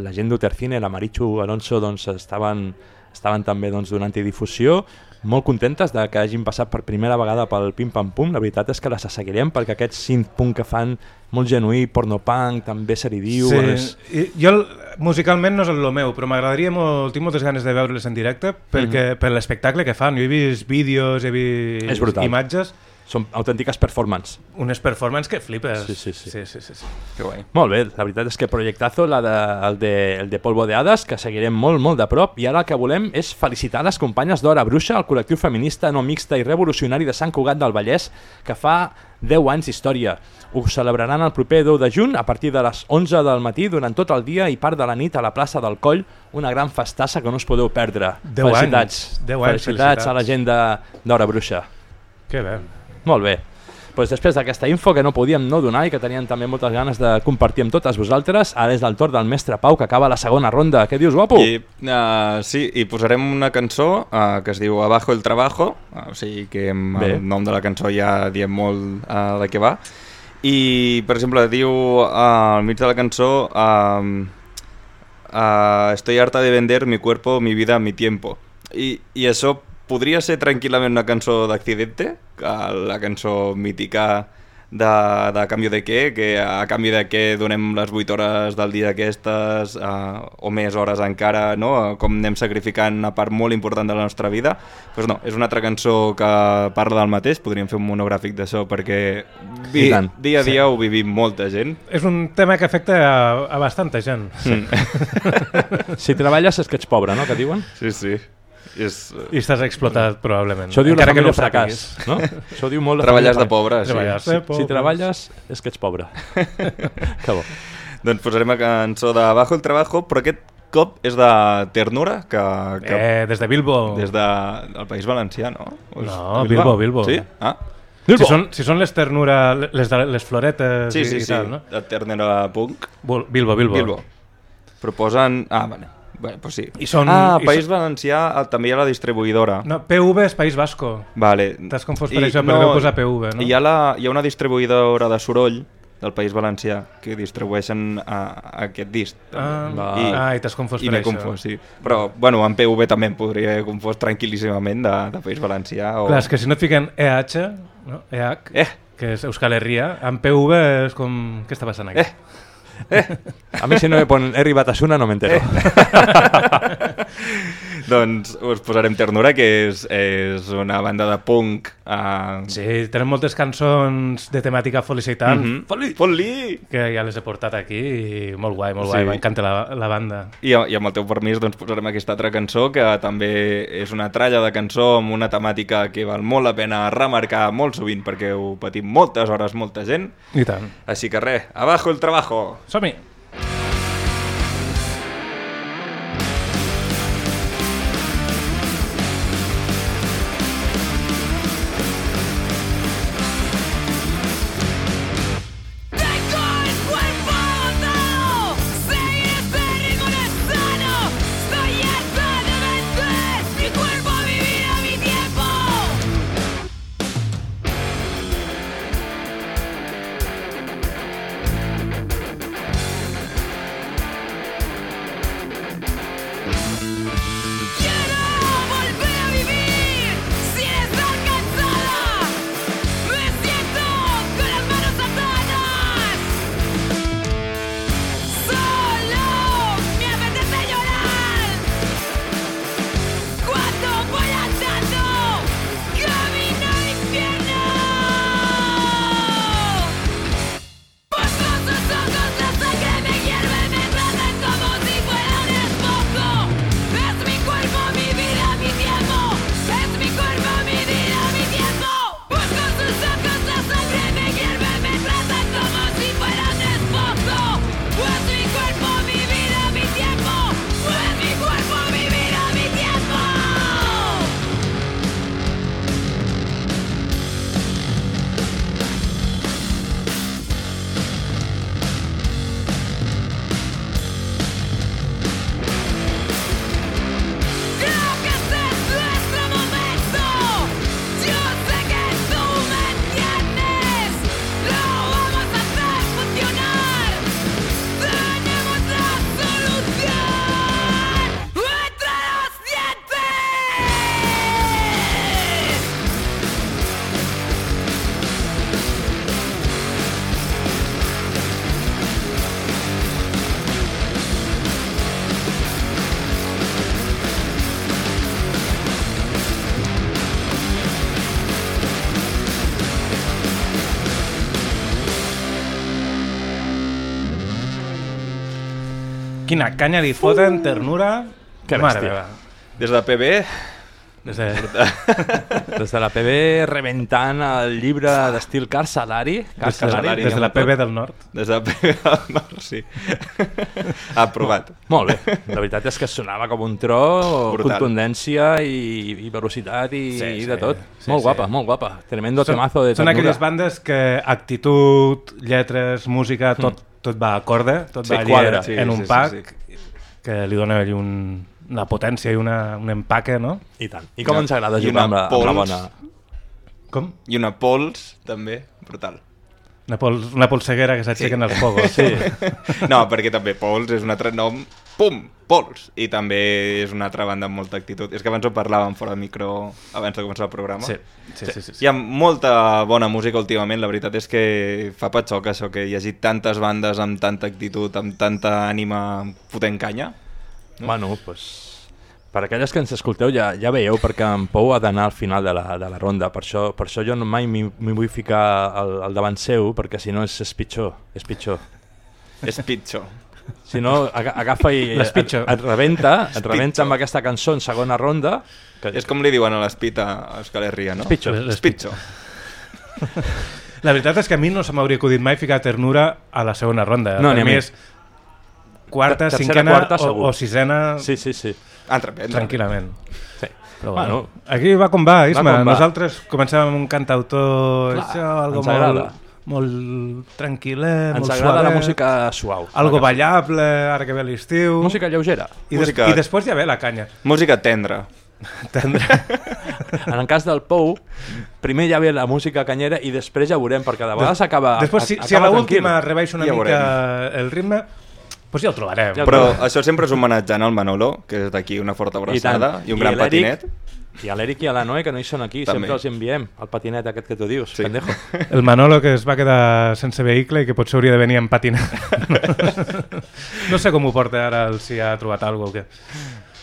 la gent d'Utercine, la Marichu Alonso, doncs estaven, estaven també doncs, donant-hi difusió, molt contentes de que hagin passat per primera vegada pel Pim Pam Pum, la veritat és que les seguirem perquè aquest synth punk que fan molt genuí, pornopunk, també se li diu... Sí, és... i jo musicalment no és el meu, però m'agradaria molt, tinc moltes ganes de veure-les en directe perquè per l'espectacle que fan. Jo he vist vídeos, he vist És brutal. imatges, Són autèntiques performance. unes performances que flipes. Sí, sí, sí. sí, sí, sí, sí. Que guai. Molt bé, la veritat és que projectazo, la de, el, de, el de Polvo de Hades, que seguirem molt, molt de prop, i ara el que volem és felicitar les companyes d'Hora Bruixa, el col·lectiu feminista no mixta i revolucionari de Sant Cugat del Vallès, que fa 10 anys d'història. Ho celebraran el proper 10 de juny a partir de les 11 del matí durant tot el dia i part de la nit a la plaça del Coll, una gran festassa que no us podeu perdre. 10 felicitats. anys, 10 anys, felicitats, a la felicitats. gent de- d'Hora Bruixa. Que bé. Molt bé. Pues després d'aquesta info que no podíem no donar i que teníem també moltes ganes de compartir amb totes vosaltres, ara és el torn del mestre Pau que acaba la segona ronda. Què dius, guapo? I, uh, sí, i posarem una cançó uh, que es diu Abajo el trabajo, uh, o sigui que amb Bé. el nom de la cançó ja diem molt uh, de què va. I, per exemple, diu uh, al mig de la cançó uh, uh, Estoy harta de vender mi cuerpo, mi vida, mi tiempo. I, i això podria ser tranquil·lament una cançó d'Accidente, que la cançó mítica de, de Canvi de què, que a canvi de què donem les 8 hores del dia aquestes, uh, o més hores encara, no? com anem sacrificant una part molt important de la nostra vida. Pues no, és una altra cançó que parla del mateix, podríem fer un monogràfic d'això, perquè vi, dia a dia ho vivim molta gent. És un tema que afecta a, a bastanta gent. Mm. Si treballes és que ets pobre, no? Que diuen? Sí, sí. És, I estàs explotat, probablement. Això diu Encara la que no fracàs, no? Això diu molt la Treballes de pobre, sí. Treballar Si, de si pobres. treballes és que ets pobre. que bo. Doncs posarem la cançó de Bajo el Trabajo, però aquest cop és de Ternura, que... que Eh, des de Bilbo. Des de, del País Valencià, no? És No, Bilbo, Bilbo. Sí? Ah, Si són, si són les ternura, les, de, les floretes sí, i, sí, i sí, tal, no? de Ternura Punk. Bilbo, Bilbo. Bilbo. Proposen... Ah, vale. Bé, pues sí. I són- ah, i País són- Valencià eh, també hi ha la distribuïdora. No, PV és País Basco. Vale. T'has confós per això, perquè vau posar PV, no? Hi ha, la, hi ha una distribuïdora de soroll del País Valencià que distribueixen a, a aquest disc. Ah, també. ah, i t'has confós i per això. confós, sí. Però, bueno, en PV també em podria haver confós tranquil·líssimament de, de País Valencià. O... Clar, és que si no et fiquen EH, no? EH, Eh. que és Euskal Herria, en PV és com... Què està passant aquí? Eh. Eh, a mi si no me ponen he arribat a Suna no m'entero. Eh. doncs us posarem Ternura, que és, és una banda de punk. Uh... Sí, tenen moltes cançons de temàtica felicitant. Mm -hmm. Foli! Foli! Que ja les he portat aquí i molt guai, molt Sí. guai, m'encanta la, la banda. I, I amb el teu permís doncs, posarem aquesta altra cançó, que també és una tralla de cançó amb una temàtica que val molt la pena remarcar molt sovint, perquè ho patim moltes hores molta gent. I tant. Així que res, abajo el trabajo! Som-hi! Quina canya li foten, ternura... Que Mare meva. Des de PB, Des de... Des de la PB rebentant el llibre d'estil Car Salari. Car Des de, la, Salari, des de la PB del Nord. des de PB del Nord, sí. Aprovat. Molt bé, la veritat és que sonava com un tro, Brutal. contundència i, i velocitat i, Sí, i sí. de tot. Sí, molt sí. guapa, molt guapa. Tremendo Són- temazo de Són ternura. aquelles bandes que actitud, lletres, música, tot, tot va acorde, tot Sí, va quadra. en, Sí, en un sí, sí, pack que li dona allí un, una potència i una, un empaque, no? I tant. I com Una- ens agrada i jugar una amb la, amb la pols. bona... Com? I una pols, també, brutal. Una, pol, una polseguera que s'aixequen els fogos. Sí. No, perquè també Pols és un altre nom, pum, Pols, i també és una altra banda amb molta actitud. És que abans ho parlàvem fora de micro, abans de començar el programa. Sí, sí, sí, sí, sí. Hi ha molta bona música últimament, la veritat és que fa patxoc això, que hi hagi tantes bandes amb tanta actitud, amb tanta ànima fotent canya. Bueno, pues, per aquelles que ens escolteu ja, ja veieu perquè en Pou ha d'anar al final de la, de la ronda. Per això, per això jo no mai m'hi vull ficar al, al davant seu, perquè si no és, és pitjor. És pitjor. És pitjor. Si no, aga- agafa i et, et rebenta, et rebenta amb aquesta cançó en segona ronda. Que És com li diuen a l'Espit a Euskal Herria, no? És pitjor. La veritat és que a mi no se m'hauria acudit mai ficar ternura a la segona ronda. No, per ni a mi és quarta, Tercera, cinquena quarta, o, segur. o sisena Sí, sí, sí. Entra. tranquil·lament. sí. Però Bueno, bueno, aquí va com va, Isma. com va. Nosaltres començàvem amb un cantautor, Clar, això, algo ens agrada. Molt, molt tranquil·let, Ens molt agrada la suavet, música suau. Algo La que- ballable, ara que ve l'estiu. Música lleugera. I, des, Música- I després ja ve la canya. Música tendra. Tendre. En el cas del Pou, primer ja ve la música canyera i després ja veurem, perquè de vegades acaba, Després, si, a- si a acaba l'última rebaixa una Ja mica veurem. el ritme, pues ja ho trobarem. Ja ho Però trobarem. això sempre és homenatjant al Manolo, que és d'aquí una forta abraçada i, un gran l'Eric- patinet. I a l'Eric i a la Noe, que no hi són aquí, També. sempre els enviem el patinet aquest que tu dius, Sí. pendejo. El Manolo que es va quedar sense vehicle i que potser hauria de venir en patinet. no sé com ho porta ara, si ha trobat alguna cosa o què.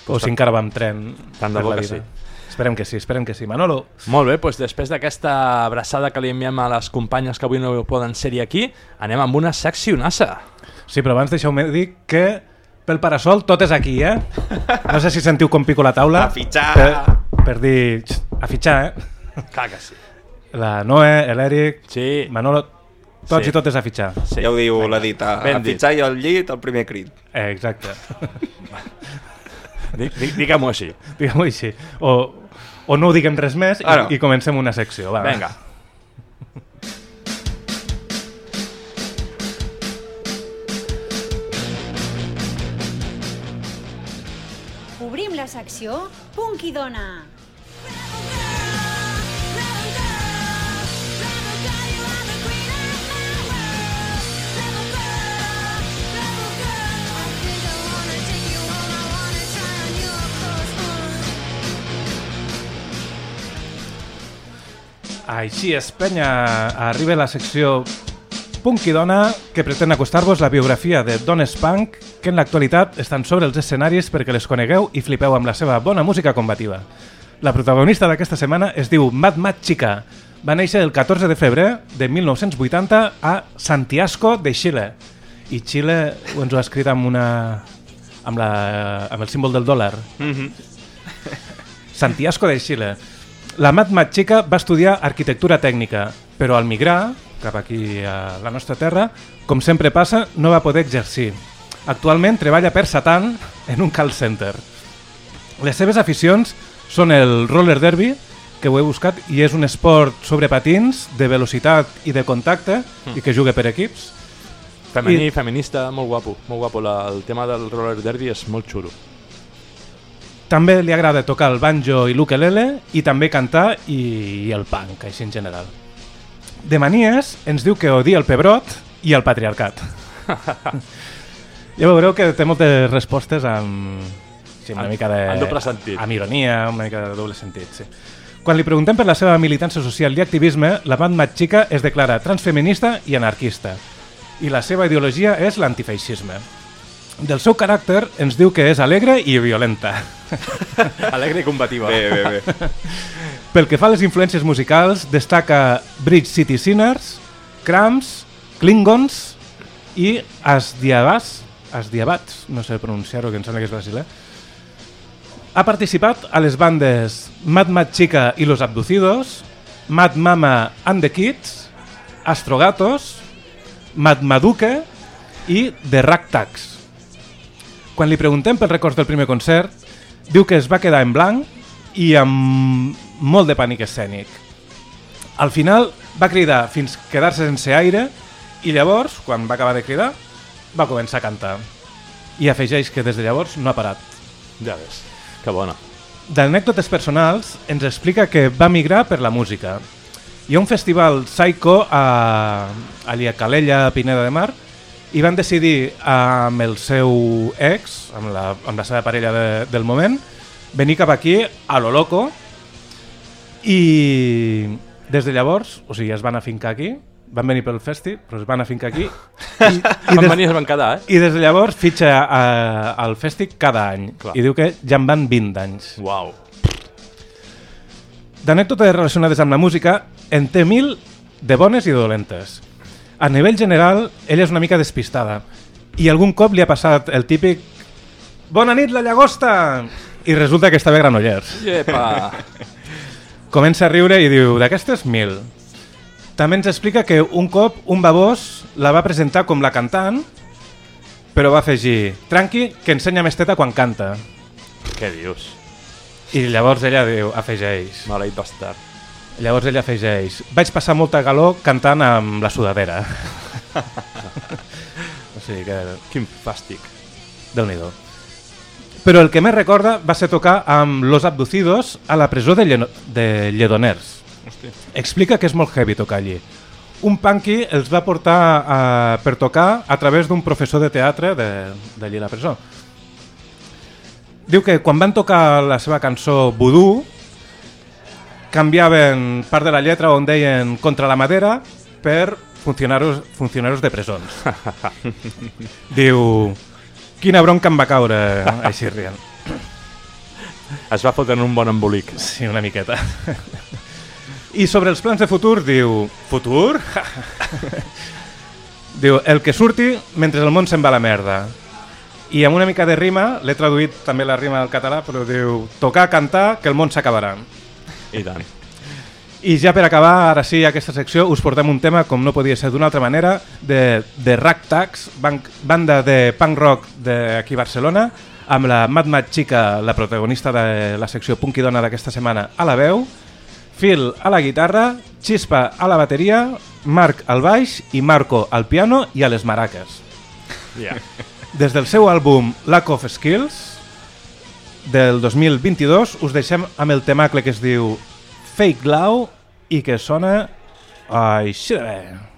O si encara va amb tren. Tant de bo la que vida. sí. Esperem que sí, esperem que sí. Manolo, Molt bé, doncs després d'aquesta abraçada que li enviem a les companyes que avui no poden ser-hi aquí, anem amb una seccionassa. sí, però abans deixeu-me dir que pel parasol tot és aquí, eh? No sé si sentiu com pico la taula. A fitxar! Per, per dir... "Xt, A fitxar, eh? Clar que sí. La Noe, l'Eric, Sí. Manolo, tots Sí. i totes a fitxar. sí. Ja ho diu la dita, Ben a dit. fitxar i al llit el primer crit. Eh, exacte. Di- di- Digue-m'ho així. Diguem-ho així. O, o no ho diguem res més i, Ah, no. i comencem una secció. Va, Vinga. Obrim la secció Punk i Dona. Així és, penya, arriba la secció Punk i Dona, que pretén acostar-vos la biografia de dones punk que en l'actualitat estan sobre els escenaris perquè les conegueu i flipeu amb la seva bona música combativa. La protagonista d'aquesta setmana es diu Mad Mad Chica. Va néixer el 14 de febrer de 1980 a Santiago de Xile. I Xile ens ho ha escrit amb, una, amb, la, amb el símbol del dòlar. Mm -hmm. Santiago de Xile. La Mad Mad Chica va estudiar arquitectura tècnica, però al migrar cap aquí a la nostra terra, com sempre passa, no va poder exercir. Actualment treballa per Satan en un call center. Les seves aficions són el roller derby, que ho he buscat, i és un esport sobre patins, de velocitat i de contacte, i que juga per equips. Femení, I- feminista, molt guapo. Molt guapo. La, el tema del roller derby és molt xulo. També li agrada tocar el banjo i l'ukelele i també cantar i, i el punk, així en general. De manies ens diu que odia el pebrot i el patriarcat. ja veureu que té moltes respostes amb, sí, una En- mica de... en doble sentit. Amb ironia, una mica de doble sentit, sí. Quan li preguntem per la seva militància social i activisme, la Mad Mad Chica es declara transfeminista i anarquista. I la seva ideologia és l'antifeixisme. Del seu caràcter ens diu que és alegre i violenta. Alegre i combativa. Bé, bé, bé. Pel que fa a les influències musicals, destaca Bridge City Sinners, Cramps, Klingons i Asdiabats, Asdiabats, no sé pronunciar-ho, que em sembla que és brasiler. Ha participat a les bandes Mad Mad Chica y los Abducidos, Mad Mama and the Kids, Astrogatos, Mad Maduke i The Ragtags. Quan li preguntem pels records del primer concert, diu que es va quedar en blanc i amb molt de pànic escènic. Al final va cridar fins quedar-se sense aire i llavors, quan va acabar de cridar, va començar a cantar. I afegeix que des de llavors no ha parat. Ja ves, que bona. D'anècdotes personals, ens explica que va migrar per la música. Hi ha un festival Psycho a, a Calella, Pineda de Mar, i van decidir amb el seu ex, amb la, amb la seva parella de, del moment, venir cap aquí a lo loco i des de llavors, o sigui, es van afincar aquí, van venir pel festi, però es van afincar aquí i, i, Van venir i es van quedar, eh? i des de llavors fitxa a, al festi cada any Clar. i diu que ja en van 20 anys. Uau. D'anècdotes relacionades amb la música, en té mil de bones i de dolentes. A nivell general, ella és una mica despistada i algun cop li ha passat el típic Bona nit, la llagosta! I resulta que estava a Granollers. Llepa! Comença a riure i diu, d'aquestes mil. També ens explica que un cop un babós la va presentar com la cantant, però va afegir, tranqui, que ensenya més teta quan canta. Què dius? I llavors ella diu, afegeix. Maleït bastard. Llavors ella afegeix, vaig passar molta galó cantant amb la sudadera. o sigui que... Quin fàstic. déu nhi Però el que més recorda va ser tocar amb Los Abducidos a la presó de, Lleno de Lledoners. Hosti. Explica que és molt heavy tocar allí. un punky els va portar a, per tocar a través d'un professor de teatre de- d'allí a la presó. Diu que quan van tocar la seva cançó Voodoo, canviaven part de la lletra on deien contra la madera per funcionaris, funcionaris de presons. Diu, quina bronca em va caure així rient. Es va fotre en un bon embolic. Sí, una miqueta. I sobre els plans de futur diu... Futur? diu, el que surti mentre el món se'n va a la merda. I amb una mica de rima, l'he traduït també la rima al català, però diu tocar, cantar, que el món s'acabarà. I tant. I ja per acabar, ara sí, aquesta secció, us portem un tema, com no podia ser d'una altra manera, de, de Ragtags, ban banda de punk rock d'aquí a Barcelona, amb la Mad Mad Chica, la protagonista de la secció Punk i Dona d'aquesta setmana, a la veu, Phil a la guitarra, Chispa a la bateria, Marc al baix i Marco al piano i a les maraques. Yeah. Des del seu àlbum Lack of Skills, del 2022, us deixem amb el temacle que es diu Fake Glow i que sona així de bé.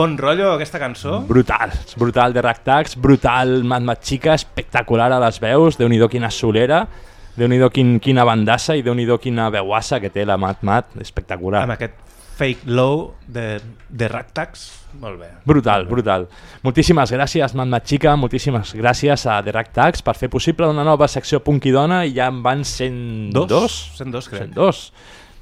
Bon rotllo aquesta cançó. Brutal, brutal de Ragtags, brutal Mad Mad Chica, espectacular a les veus, déu nhi quina solera, déu nhi quin, quina bandassa i déu nhi quina veuassa que té la Mad Mad, espectacular. Amb aquest fake low de, de Ragtags. Molt bé. Brutal, brutal. Moltíssimes gràcies, Mad Mad Chica, moltíssimes gràcies a The Ragtags per fer possible una nova secció Punk i Dona i ja en van 102? Dos? 102, crec. 102.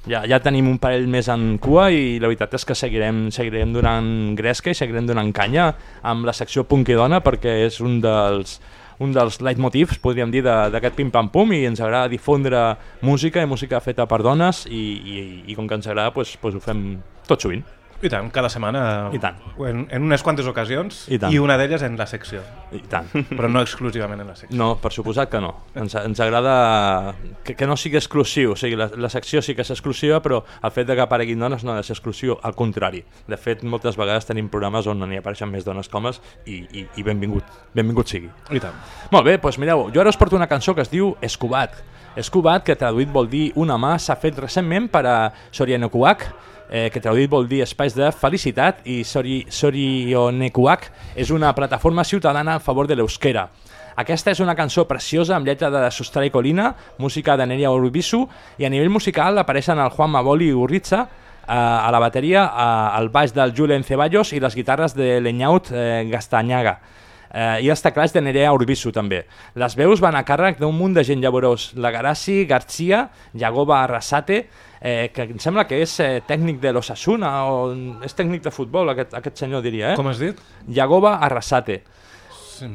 Ja, ja tenim un parell més en cua i la veritat és que seguirem, seguirem donant gresca i seguirem donant canya amb la secció Punk i Dona perquè és un dels, un dels leitmotivs, podríem dir, d'aquest pim-pam-pum i ens agrada difondre música i música feta per dones i, i, i com que ens agrada, doncs, doncs ho fem tot sovint. I tant, cada setmana. I tant. En, en unes quantes ocasions. I tant. una d'elles en la secció. I tant. Però no exclusivament en la secció. No, per suposat que no. Ens, ens agrada que, que no sigui exclusiu. O sigui, la, la secció sí que és exclusiva, però el fet de que apareguin dones no ha de ser exclusiu. Al contrari. De fet, moltes vegades tenim programes on n'hi apareixen més dones que homes i, i, i benvingut, benvingut sigui. I tant. Molt bé, doncs mireu, jo ara us porto una cançó que es diu Escubat. Escubat, que traduït vol dir una mà, s'ha fet recentment per a Sorianokuak, eh, que traduït vol dir espais de felicitat, i Sori, Sorionekuak és una plataforma ciutadana a favor de l'euskera. Aquesta és una cançó preciosa amb lletra de Sustrai Colina, música de Neria Urbisu, i a nivell musical apareixen el Juan Maboli Urritza, eh, a la bateria, eh, el baix del Julen Ceballos i les guitarres de l'Enyaut eh, Gastanyaga. Eh, I els teclats de Nerea Urbisu també. Les veus van a càrrec d'un munt de gent llavors. La Garasi Garcia, Yagoba Arrasate, eh, que em sembla que és eh, tècnic de l'Osasuna o és tècnic de futbol, aquest, aquest senyor diria. Eh? Com has dit? Yagoba Arrasate. Sí.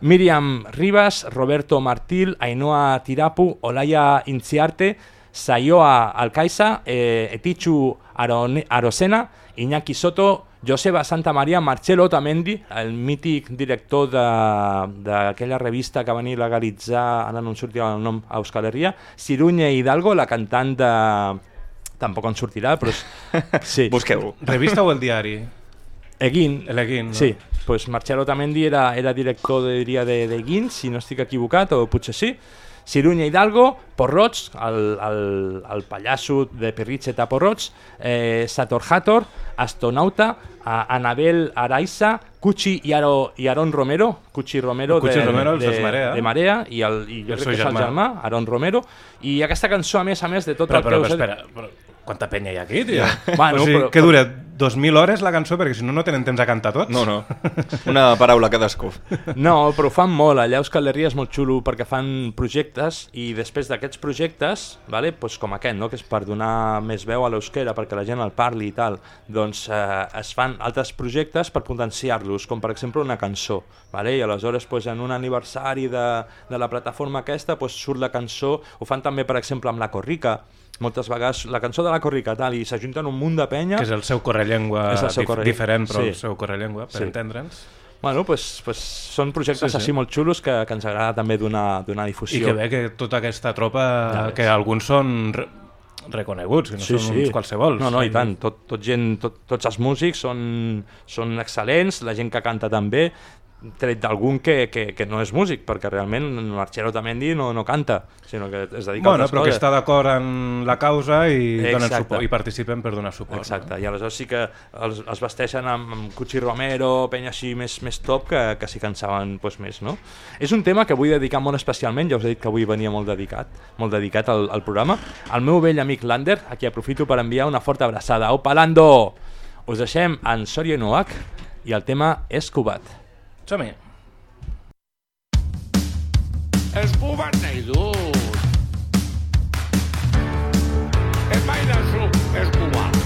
Miriam Rivas, Roberto Martil, Ainhoa Tirapu, Olaya Inciarte, Saioa Alcaiza, eh, Etichu Arone- Arosena, Iñaki Soto, Joseba Santa Maria, Marcelo Otamendi, el mític director de- d'aquella revista que va venir a legalitzar, ara no em sortirà el nom, a Euskal Herria, Cirunya Hidalgo, la cantant de... Tampoc en sortirà, però... És... Sí. Busqueu-ho. Revista o el diari? Egin. L'Egin, no? Sí, pues Marcelo Otamendi era, era director, de, diria, de, de Egin, si no estic equivocat, o potser sí. Cirunya Hidalgo, Porrots, el, el, el pallasso de Perritxeta Porrots, eh, Sator Hator, Astonauta, a Anabel Araiza, Cuchi i, Aro, i Aaron Romero, Cuchi Romero, Cuchi de, Romero, de, dels Marea. de Marea, i, el, i jo el crec que és el germà. germà, Aaron Romero, i aquesta cançó, a més a més de tot Però, el però, que us he- espera, però, quanta penya hi ha aquí, tio? Bueno, o sigui, però- que dura 2.000 hores la cançó perquè si no no tenen temps a cantar tots? No, no. Una paraula cadascú. No, però ho fan molt. Allà a Euskal Herria és molt xulo perquè fan projectes i després d'aquests projectes, vale, pues com aquest, no? que és per donar més veu a l'euskera perquè la gent el parli i tal, doncs eh, es fan altres projectes per potenciar-los, com per exemple una cançó. Vale? I aleshores pues, en un aniversari de, de la plataforma aquesta pues, surt la cançó, ho fan també per exemple amb la Corrica, moltes vegades la cançó de la Corrica tal, i s'ajunten un munt de penya Que és el seu correllengua És el seu correllengua, diferent, però sí. el seu correllengua, per Sí. entendre'ns. Bueno, pues, pues són projectes Sí, sí, així molt xulos que, que ens agrada també donar, donar difusió. I que bé que tota aquesta tropa, Ja que alguns són re reconeguts, que no sí, són sí. uns qualsevols. No, no, i tant. Tot, tot gent, tot, tots els músics són, són excel·lents, la gent que canta també, tret d'algun que, que, que no és músic, perquè realment Marcelo Otamendi no, no canta, sinó que es dedica Bueno, a altres però que coses. està d'acord en la causa i, donen suport, i participen per donar suport. Exacte, i aleshores sí que els, els vesteixen amb, amb Cuchi Romero, penya així més, més top, que, que sí que en saben doncs, més, no? És un tema que vull dedicar molt especialment, ja us he dit que avui venia molt dedicat, molt dedicat al, al programa, al meu vell amic Lander, a qui aprofito per enviar una forta abraçada. Opa, Lando! Us deixem en Soria Noac i el tema és Cubat. som -hi. Ez bubat nahi dut. Ez bai da zu, ez bubat.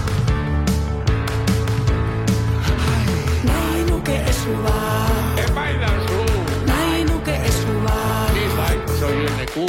Nahi nuke ez bubat. Ez bai da zu. Nahi nuke ez bubat. Ni bai, soy el neku.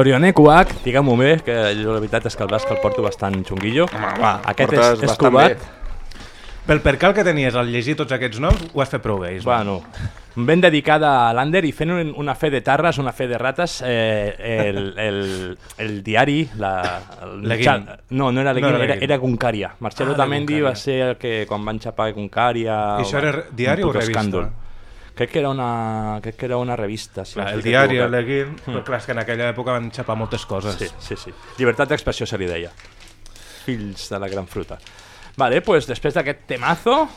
Sorionekoak, digue'm-ho bé, que jo la veritat és que el Basc el porto bastant xunguillo. Home, va, Aquest és, és bastant cubat. bé. Pel percal que tenies al llegir tots aquests noms, ho has fet prou bé, Isma. Bueno, ben dedicada a l'Ander i fent un, una fe de tarres, una fe de rates, eh, el, el, el diari, la, el mitjà- no, no era Leguín, No era era, era Guncaria. Marcelo Ah, Tamendi va ser el que quan van xapar Guncaria... I això era diari o revista? escàndol. Crec que era una, crec que era una revista. Si Clar, no el estic diari, el. Leguín, Mm. però clar, és que en aquella època van xapar moltes coses. Sí, sí, sí. Llibertat d'expressió se li deia. Fills de la gran fruta. Vale, pues després d'aquest temazo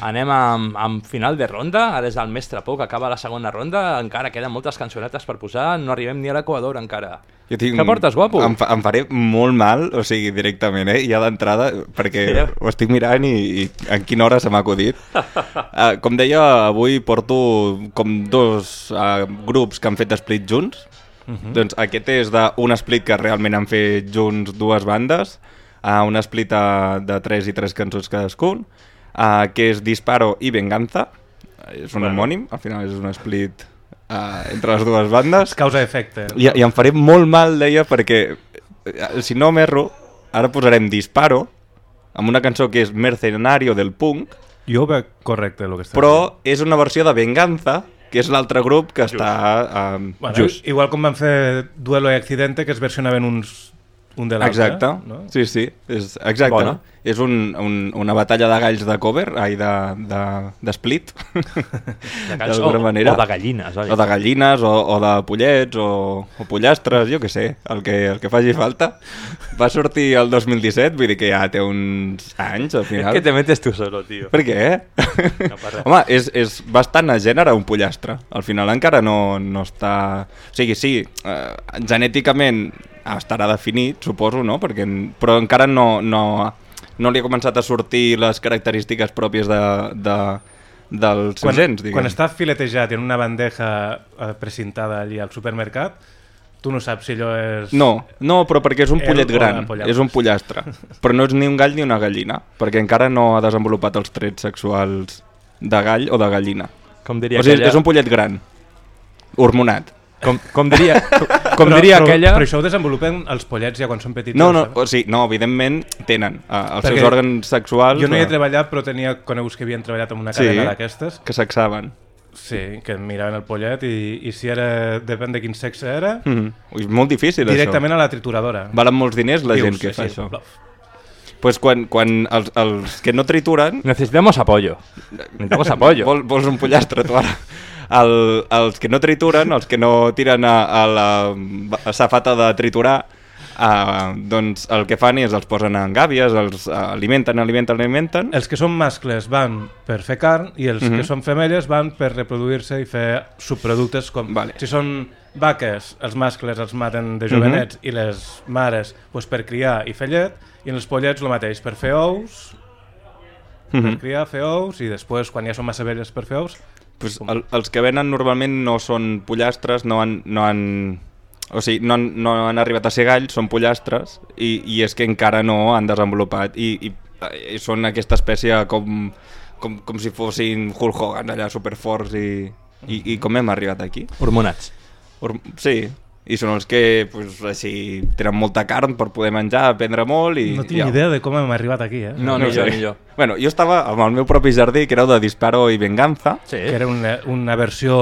anem amb, amb final de ronda. Ara és el Mestre Pou que acaba la segona ronda. Encara queden moltes cançonetes per posar. No arribem ni a l'Equador encara. Jo tinc... Què portes, guapo? Em, fa, em faré molt mal, o sigui, directament, eh? Ja d'entrada, perquè Sí, eh? ho estic mirant i, i en quina hora se m'ha acudit. uh, com deia, avui porto com dos uh, grups que han fet split junts. Mhm. Doncs aquest és d'un split que realment han fet junts dues bandes, uh, un split uh, de 3 i 3 cançons cadascun, uh, que és Disparo i Venganza. És un Bueno. homònim, al final és un split uh, entre les dues bandes. Causa-efecte. I, I em faré molt mal, deia, perquè eh, si no m'erro, ara posarem Disparo, amb una cançó que és Mercenario del Punk, Jo veig correcte, el que estàs però és una versió de Venganza, que és l'altre grup que està... Um, Bueno, Igual com van fer Duelo i Accidente, que es versionaven uns un de l'altre. Exacte, No? sí, sí, és, exacte. Bona. És un, un, una batalla de galls de cover, ai, de, de, de split, De galls d'alguna o- manera. o de gallines, oi? O de gallines, o, o de pollets, o, o pollastres, jo que sé, el que, el que faci falta. Va sortir el 2017, vull dir que ja té uns anys, al final. que te metes tu solo, tio. Per què? No passa. Home, és, és bastant a gènere un pollastre. Al final encara no, no està... O sigui, sí, eh, genèticament estarà definit, suposo, no? Perquè, però encara no, no, no li ha començat a sortir les característiques pròpies de, de, dels quan, gens, diguem. quan està filetejat en una bandeja eh, precintada allí al supermercat, tu no saps si allò és... No, no, però perquè és un El pollet gran, és un pollastre. Però no és ni un gall ni una gallina, perquè encara no ha desenvolupat els trets sexuals de gall o de gallina. Com diria o sigui, aquella- és un pollet gran, hormonat. Com, com diria, com però, diria però, aquella... Però això ho desenvolupen els pollets ja quan són petits. No, no, o sigui, no, evidentment tenen uh, els Perquè seus òrgans sexuals... Jo no hi he eh, treballat, però tenia coneguts que havien treballat en una Sí, cadena d'aquestes. que sexaven. Sí, que miraven el pollet i, i si era, depèn de quin sexe era, Mm -hmm. És molt difícil, directament això. a la trituradora. Valen molts diners la Dius, gent que fa així, això. plof. Pues quan, quan els, els que no trituren... Necesitamos apoyo. Necesitamos apoyo. Vol, vols un pollastre, tu ara? El, els que no trituren, els que no tiren a, a la a safata de triturar, uh, doncs el que fan és els posen en gàbies, els uh, alimenten, alimenten, alimenten... Els que són mascles van per fer carn i els Mhm. que són femelles van per reproduir-se i fer subproductes com... Vale. Si són vaques, els mascles els maten de Mhm. jovenets i les mares pues, per criar i fer llet i en els pollets el mateix, per fer ous, per Mhm. criar, fer ous i després quan ja són massa velles per fer ous Pues el, els que venen normalment no són pollastres, no han, no han, o sigui, no han, no han arribat a ser galls, són pollastres, i, i és que encara no han desenvolupat, i, i, i són aquesta espècie com, com, com si fossin Hulk Hogan allà superforts, i, i, i com hem arribat aquí? Hormonats. Hor sí, i són els que pues, així tenen molta carn per poder menjar, aprendre molt i... No tinc ja. idea de com hem arribat aquí, eh? No, ni jo, ni jo. Bueno, jo estava amb el meu propi jardí, que era de Disparo i Venganza. Sí. Que era una, una versió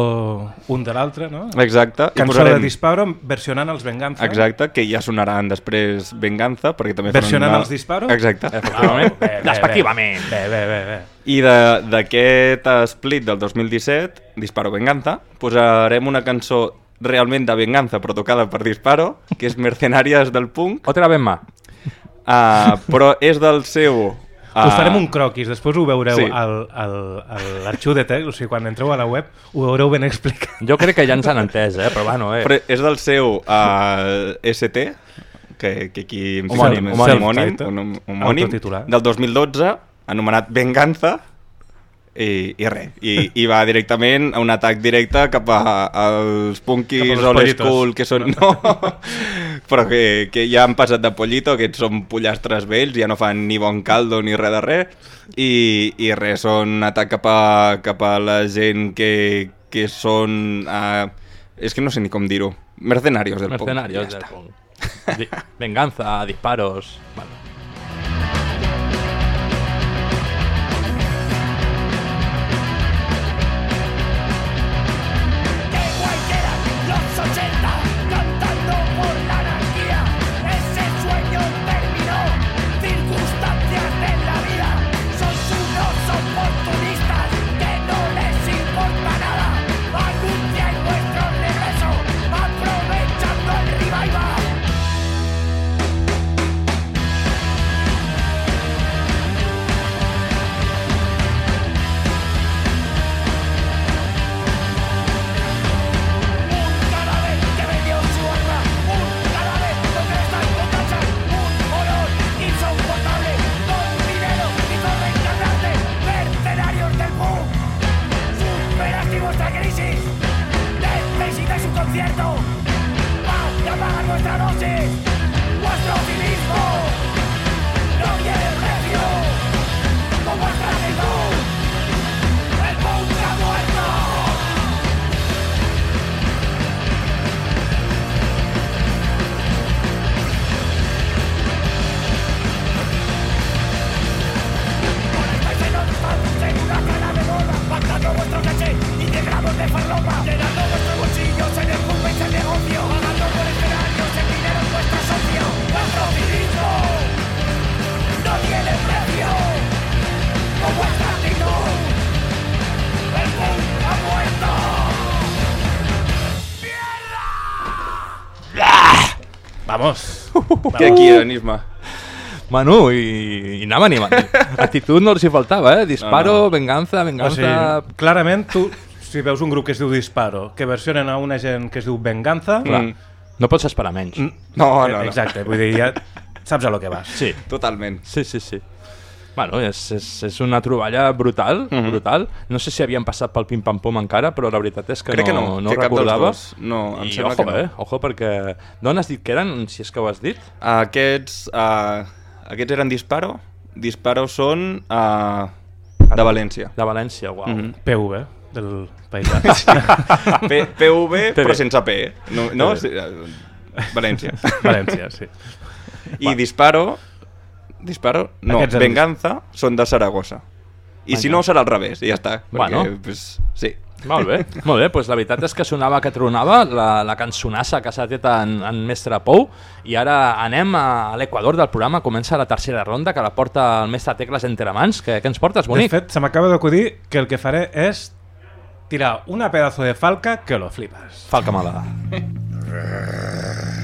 un de l'altre, no? Exacte. I Cançó posarem- de Disparo versionant els Venganza. Exacte, que ja sonaran després Venganza, perquè també Versionant una... els Disparo? Exacte. Efectivament. Bé, bé, bé. Despectivament. Bé, bé, bé, bé. I de- d'aquest split del 2017, Disparo Venganza, posarem una cançó realment de venganza, però tocada per Disparo, que és Mercenàries del Punk. Otra vez más. Uh, però és del seu... Uh, Us farem un croquis, després ho veureu sí. al, al, a l'arxiu de text, o sigui, quan entreu a la web ho veureu ben explicat. Jo crec que ja ens han entès, eh? però bueno, eh. Però és del seu uh, ST, que, que aquí em Homònim, homònim. homònim, un, homònim del 2012, anomenat Venganza, i, i res, I, i va directament a un atac directe cap a, als punkis a old pollitos. school que són... No, però que, que ja han passat de pollito, aquests són pollastres vells, ja no fan ni bon caldo ni res de res, i, i res, són un atac cap a, cap a la gent que, que són... Uh, és que no sé ni com dir-ho. Mercenarios del punk. Mercenarios ja del punk. Venganza, disparos... Bueno. Vamos. Que aquí, Anisma. Manu, i, i anava animant. Actitud no els hi faltava, eh? Disparo, No, no. venganza, O venganza... sigui, clarament, tu, si veus un grup que es diu Disparo, que versionen a una gent que es diu Venganza... Clar, no pots esperar menys. No, no, no. Exacte, vull dir, ja saps a lo que vas. Sí, Totalment. sí, sí, sí. Bueno, és, és, és una troballa brutal, Mhm. brutal. No sé si havien passat pel Pim Pam Pum encara, però la veritat és que Crec no, que no, no que recordava. dos. No, em I sembla ojo, que no. eh? Ojo, perquè... D'on has dit que eren, si és que ho has dit? Aquests, uh, aquests eren Disparo. Disparo són uh, de València. De València, uau. Mhm. PV, del País Basc. P PV, però sense P. No, no? Eh, València. València, sí. I Disparo... Disparo? No, Aquests Venganza són de Saragossa. I si no, serà al revés, i ja està. Perquè, Bueno. pues, sí. Molt bé, molt bé. Pues la veritat és que sonava que tronava la, la cançonassa que s'ha fet en, en Mestre Pou i ara anem a, a l'Equador del programa. Comença la tercera ronda que la porta el mestre Tecles entre mans. Què, què ens portes, De bonic? fet, se m'acaba d'acudir que el que faré és tirar una pedazo de falca que lo flipas. Falca mala.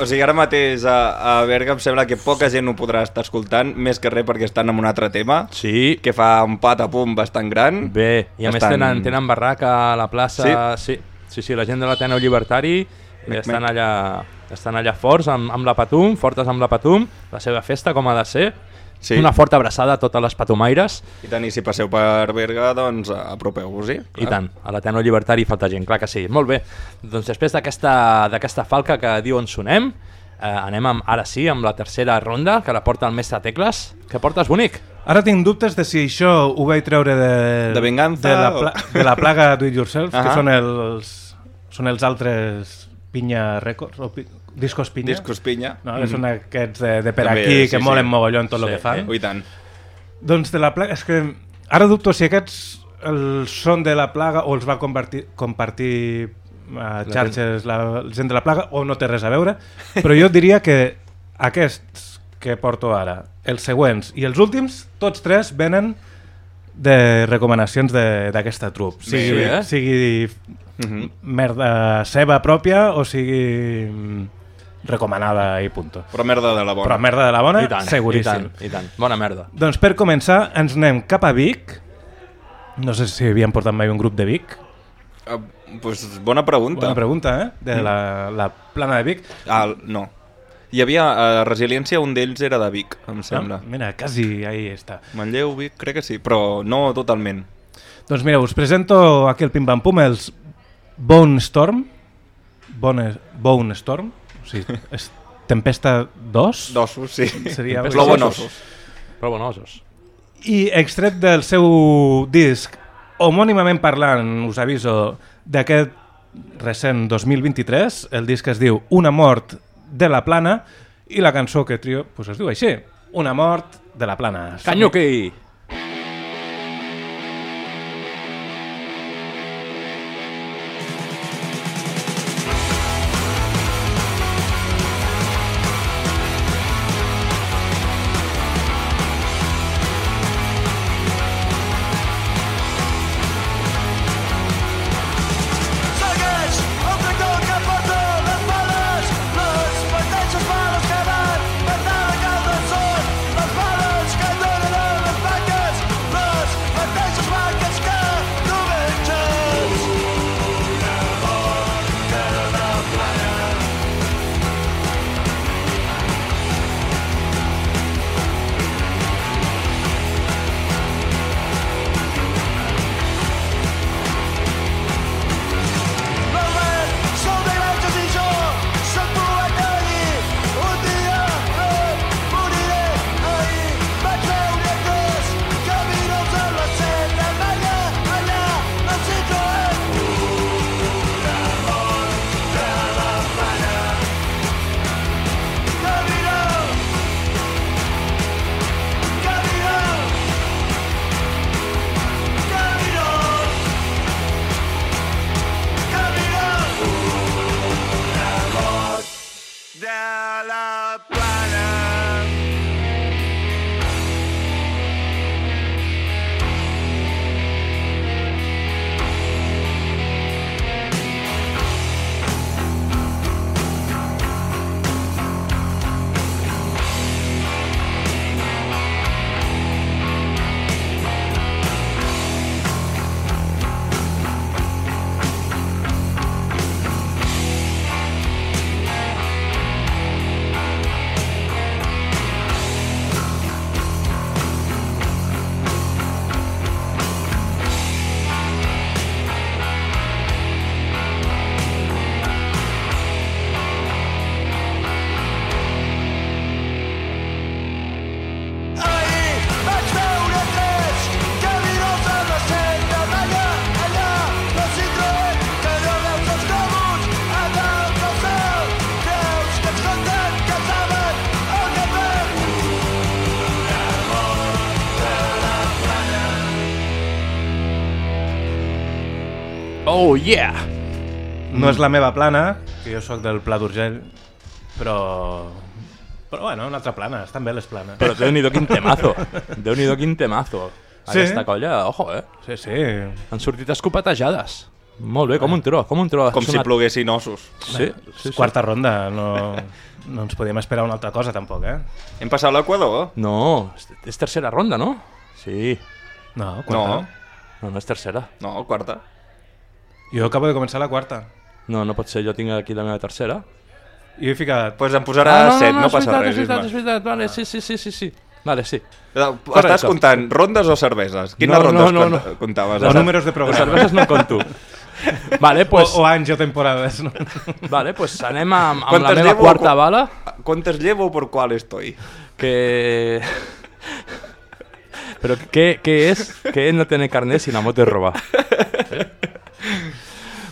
O sigui, ara mateix a, a Berga em sembla que poca gent ho podrà estar escoltant, més que res perquè estan en un altre tema, Sí, que fa un patapum bastant gran. bé. I a més Estan- tenen, tenen barraca a la plaça. Sí. Sí, sí, la gent de l'Ateneu Llibertari Mec, estan mec. allà, estan allà forts amb, amb la Patum, fortes amb la Patum, la seva festa com ha de ser. Sí. Una forta abraçada a totes les patumaires. I tant, i si passeu per Berga, doncs apropeu-vos-hi. I tant, a l'Ateneu Llibertari falta gent, clar que sí. Molt bé, doncs després d'aquesta d'aquesta falca que diu on sonem, eh, anem amb, ara sí amb la tercera ronda, que la porta el mestre Tecles. Què portes, bonic? Ara tinc dubtes de si això ho vaig treure de, De venganza de, la, o- pla, de la plaga Do It Yourself, que Ahà. són els, són els altres Pinya Records, o pi, Discos Pinya. Discos Pinya. No, que Mhm. són aquests de, de per També, aquí, sí, que sí. molen mogollon tot el Sí, que fan. eh? I tant. Doncs de la plaga... És que ara dubto si aquests el són de la plaga o els va compartir, compartir a gent. xarxes la, la gent de la plaga o no té res a veure, però jo diria que aquests que porto ara, els següents i els últims, tots tres venen de recomanacions de- d'aquesta trup. Sigui, Sí, eh? sigui Mhm. merda seva pròpia o sigui mm, recomanada i punto. Però merda de la bona. Però merda de la bona, I tant, seguríssim. I tant, i tant. Bona merda. Doncs per començar, ens anem cap a Vic. No sé si havien portat mai un grup de Vic. Uh, pues bona pregunta. Bona pregunta, eh? De Mm. la, la plana de Vic. Ah, no. Hi havia a Resiliència, un d'ells era de Vic, em sembla. Ah, mira, quasi ahí està. Manlleu, Vic, crec que sí, però no totalment. Doncs mira, us presento aquí el Pim Pam Pum, els Bone Storm. Bone, Bone Storm. O sigui, és Tempesta 2. D'ossos, sí. Seria Plobonosos. Plobonosos. I extret del seu disc, homònimament parlant, us aviso, d'aquest recent 2023, el disc es diu Una mort de la plana, i la cançó que trio pues es diu així, Una mort de la plana. Canyuqui! Segueix yeah! No és la meva plana, que jo sóc del Pla d'Urgell, però... Però bueno, una altra plana, estan bé les planes. Però Déu-n'hi-do quin temazo. Déu-n'hi-do quin temazo. Sí. Aquesta colla, ojo, eh? Sí, sí. Han sortit escopetejades. Molt bé, com un tro, com un tro. Com si sonat. ploguessin ossos. Sí, sí, sí. Quarta ronda, no, no ens podíem esperar una altra cosa tampoc, eh? Hem passat l'Equador? No, és, és tercera ronda, no? Sí. No, quarta. No, no és tercera. No, quarta. Jo acabo de començar la quarta. No, no pot ser, jo tinc aquí la meva tercera. I he ficat... Pues em posarà Ah, no, no, set, no, no, és passa veritat, res. és veritat, és veritat, vale, sí, sí, sí, sí, sí. Vale, sí. Estàs Correcte. comptant rondes o cerveses? Quines No, no, rondes no, cont- no. comptaves? Els números de programa. Les cerveses no compto. Vale, pues, O, o anys o temporades. No? vale, pues anem amb, amb la ¿Cuántas meva llevo? quarta Cu- bala, ¿Cuántas llevo por cuál estoy? que... Pero ¿qué, qué es? ¿Qué es no tener carnet si la moto es robar? Eh?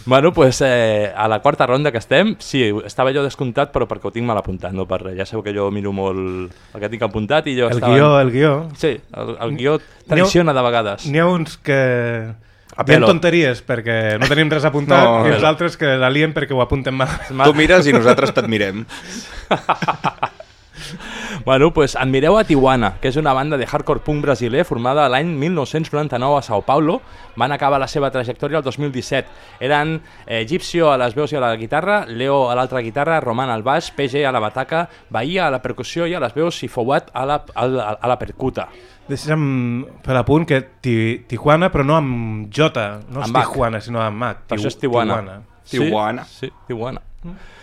Bueno, pues eh, a la quarta ronda que estem, sí, estava jo descomptat, però perquè ho tinc mal apuntat, no per res. Ja sabeu que jo miro molt el que tinc apuntat i jo El estava... guió, el guió. Sí, el, el guió traiciona de vegades. N'hi ha uns que... A Diem tonteries perquè no tenim res apuntat No, no, i els altres que la lien perquè ho apunten mal. Tu mires i nosaltres t'admirem. Bueno, pues admireu a Tijuana, que és una banda de hardcore punk brasiler formada l'any 1999 a Sao Paulo. Van acabar la seva trajectòria el 2017. Eren eh, Gipsio a les veus i a la guitarra, Leo a l'altra guitarra, Roman al baix, PG a la bataca, Bahia a la percussió i a les veus i Fouad a la, a la, a la percuta. Deixa'm fer l'apunt que ti, Tijuana, però no amb J, no és Amb. Tijuana, sinó amb H. Per això és Tijuana. Sí, Tijuana. Sí, Tijuana.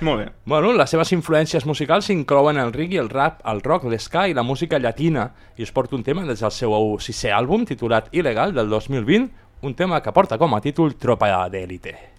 Molt bé. Bueno, les seves influències musicals inclouen el reggae, el rap, el rock, l'esca i la música llatina. I us porto un tema des del seu sisè àlbum, titulat Il·legal, del 2020, un tema que porta com a títol Tropa d'Elite. Agora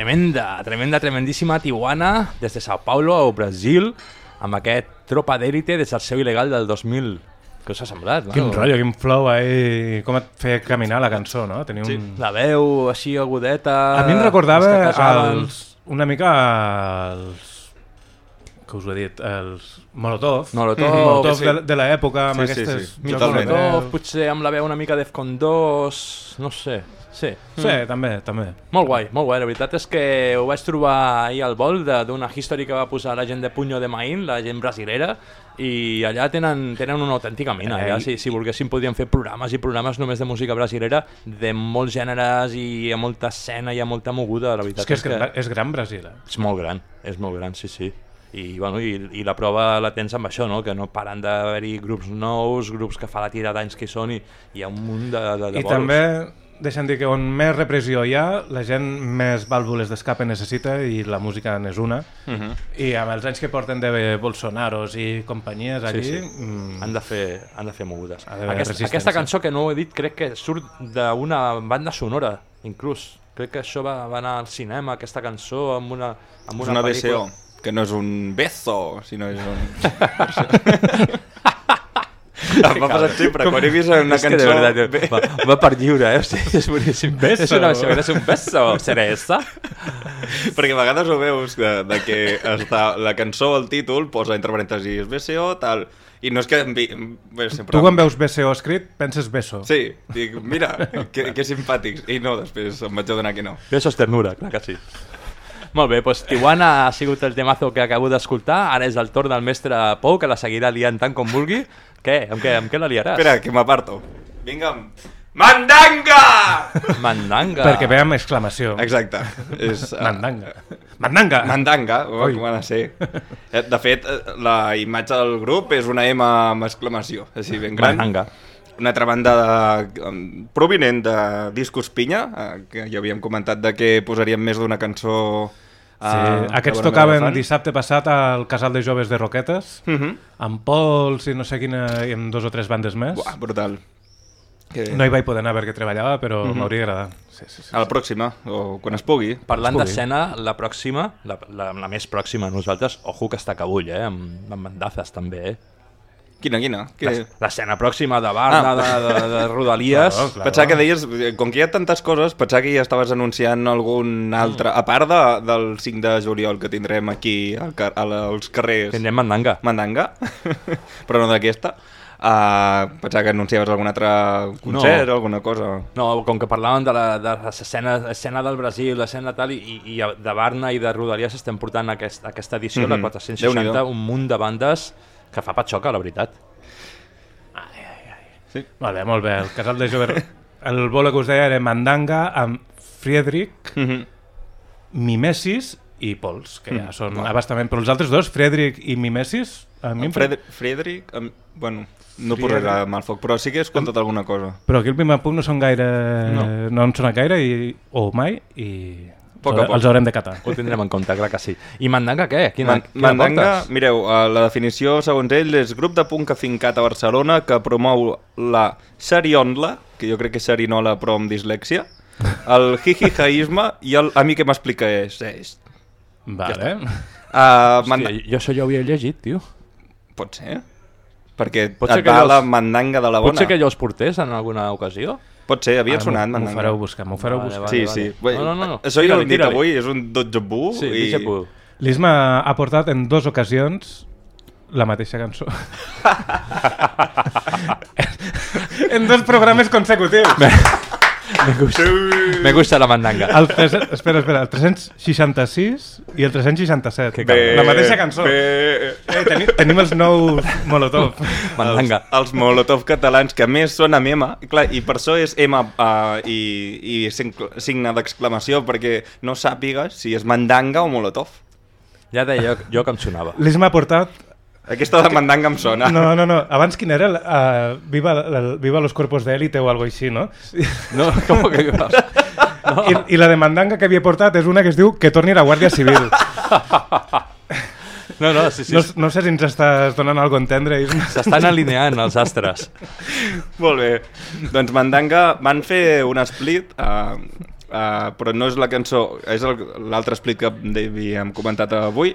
Tremenda, tremenda, tremendíssima Tijuana, des de Sao Paulo, al Brasil, amb aquest tropa d'élite des del seu il·legal del 2000, Què us ha semblat? Quin rotllo, quin flow ahí, com et feia caminar la cançó, no? Tenia un... Sí. La veu així agudeta... A mi em recordava els una mica els que us ho he dit, els Molotov, Molotov, Molotov sí. de, de l'època, amb Sí, sí, aquestes... sí, de Molotov, potser amb la veu una mica d'Efcon 2, no sé, sí. Sí, també, també. Molt guai, molt guai. La veritat és que ho vaig trobar ahir al vol de- d'una history que va posar la gent de Puño de Maín, la gent brasilera, i allà tenen, tenen una autèntica mina. Allà, si, si volguessin, podrien fer programes i programes només de música brasilera, de molts gèneres i a molta escena i a molta moguda. La veritat És que és, gran, és gran Brasil. eh? és molt gran, és molt gran, sí, sí. I, bueno, i, i la prova la tens amb això, no? que no paren d'haver-hi grups nous, grups que fa la tira d'anys que hi són i hi ha un munt de, de, de I bolos. també deixem dir que on més repressió hi ha, la gent més vàlvules d'escape necessita i la música n'és una. Mhm. I amb els anys que porten de Bolsonaros i companyies allí... Sí, sí. mm, Han, de fer, han de fer mogudes. Ha d'haver Aquesta, aquesta cançó que no ho he dit crec que surt d'una banda sonora, inclús. Crec que això va, va anar al cinema, aquesta cançó, amb una, amb És una, una pel·lícula. BCO, que no és un beso, sinó és un... Em va passar sempre, quan he vist una és cançó... de veritat, va, va per lliure, eh? O sigui, és boníssim. Beso. És una versió, és un beso, ceresa. Perquè a vegades ho veus, de, de que està la cançó, el títol, posa entre parèntesis BCO, tal... I no és que... Em, vi- bé, sempre... Tu quan veus BCO escrit, penses beso. Sí, dic, mira, que, que simpàtics. I no, després em vaig adonar que no. Beso és ternura, clar que sí. Molt bé, doncs Tijuana ha sigut el temazo que acabo d'escoltar, ara és el torn del mestre Pou, que la seguirà liant tant com vulgui. Què? Amb què, amb què la liaràs? Espera, que m'aparto. Vinga, Mandanga! Mandanga. Perquè ve amb exclamació. Exacte. És, uh, Mandanga. Mandanga! Mandanga, oh, com ha de ser. Eh, De fet, eh, la imatge del grup és una M amb exclamació, així ben gran. Mandanga. Una altra banda de, provinent de Discos Pinya, que ja havíem comentat de que posaríem més d'una cançó... Sí, eh, aquests tocaven dissabte passat al Casal de Joves de Roquetes, Mhm. amb Pols i no sé quina, i amb dos o tres bandes més. Buah, brutal. Que... No hi vaig poder anar perquè treballava, però Mhm. m'hauria agradat. Sí, sí, sí. A la pròxima, o quan es pugui. Parlant d'escena, la pròxima, la, la, la més pròxima a nosaltres, ojo que està cabull, eh? Amb, amb bandazes també, eh? Quina, quina? Que... La- L'escena pròxima de Barna, Ah. de, de, de Rodalies... Claro, claro. Pensava que deies, com que hi ha tantes coses, pensava que ja estaves anunciant algun altre, a part de, del 5 de juliol que tindrem aquí al, car al, als carrers... Tindrem mandanga. Mandanga, però no d'aquesta. Uh, pensava que anunciaves algun altre concert No. o alguna cosa. No, com que parlàvem de la- de l'escena escena del Brasil, l'escena tal, i, i de Barna i de Rodalies estem portant aquest, aquesta edició, Mhm. la 460, Déu-n'hi-do. un munt de bandes que fa patxoca, la veritat. Sí. Molt bé, molt bé. El Casal de Joves... El bolo que us deia era Mandanga amb Friedrich, Mhm. Mimesis i Pols, que ja Mm. són Buah. abastament. Però els altres dos, Friedrich i Mimesis, a mi em Fred Friedrich, em, bueno, no Friedrich. posarà mal foc, però sí que he escoltat alguna cosa. Però aquí el Pam Pum no són gaire... No. no en sonen gaire, i, o mai, i Poc a poc. els haurem de catar. Ho tindrem en compte, clar que sí. I Mandanga què? Quina, Man quina Mandanga, portes? mireu, uh, la definició, segons ell, és grup de punk afincat a Barcelona que promou la serionla, que jo crec que és serinola però amb dislèxia, el jijijaisme i el a mi què m'explica és... és Vale. Uh, Hòstia, jo això ja ho havia llegit, tio. Pot ser, perquè Pot et ser que va els- la mandanga de la bona. Pot ser que jo els portés en alguna ocasió? Pot ser, havia Ara sonat m'ho- fareu buscar, m'ho fareu buscar. sí, vale, sí. vale. No, no, no, no. Això ja l'he Tira-li, dit avui, és un vu. Sí, i... vu. L'Isma ha portat en dues ocasions la mateixa cançó. en dos programes consecutius. Me gusta, me gusta la mandanga. El tres, espera, espera, el 366 i el 367. Que cabrón. la mateixa cançó. Bé. Eh, tenim, tenim els nous Molotov. Mandanga. Els, els Molotov catalans, que a més són amb M, i, clar, i per això és M uh, i, i signe d'exclamació, perquè no sàpigues si és mandanga o Molotov. Ja deia jo, jo que em sonava. L'Isma ha portat... Aquesta de mandanga em sona. No, no, no. Abans quin era? Uh, viva, el, viva los cuerpos de élite o algo així, no? No, com que... No. I, I la de mandanga que havia portat és una que es diu que torni la Guàrdia Civil. No, no, sí, sí. No, no sé si ens estàs donant algo a entendre. S'estan alineant els astres. Molt bé. Doncs Mandanga van fer un split, uh, uh, però no és la cançó, és l'altre split que havíem comentat avui.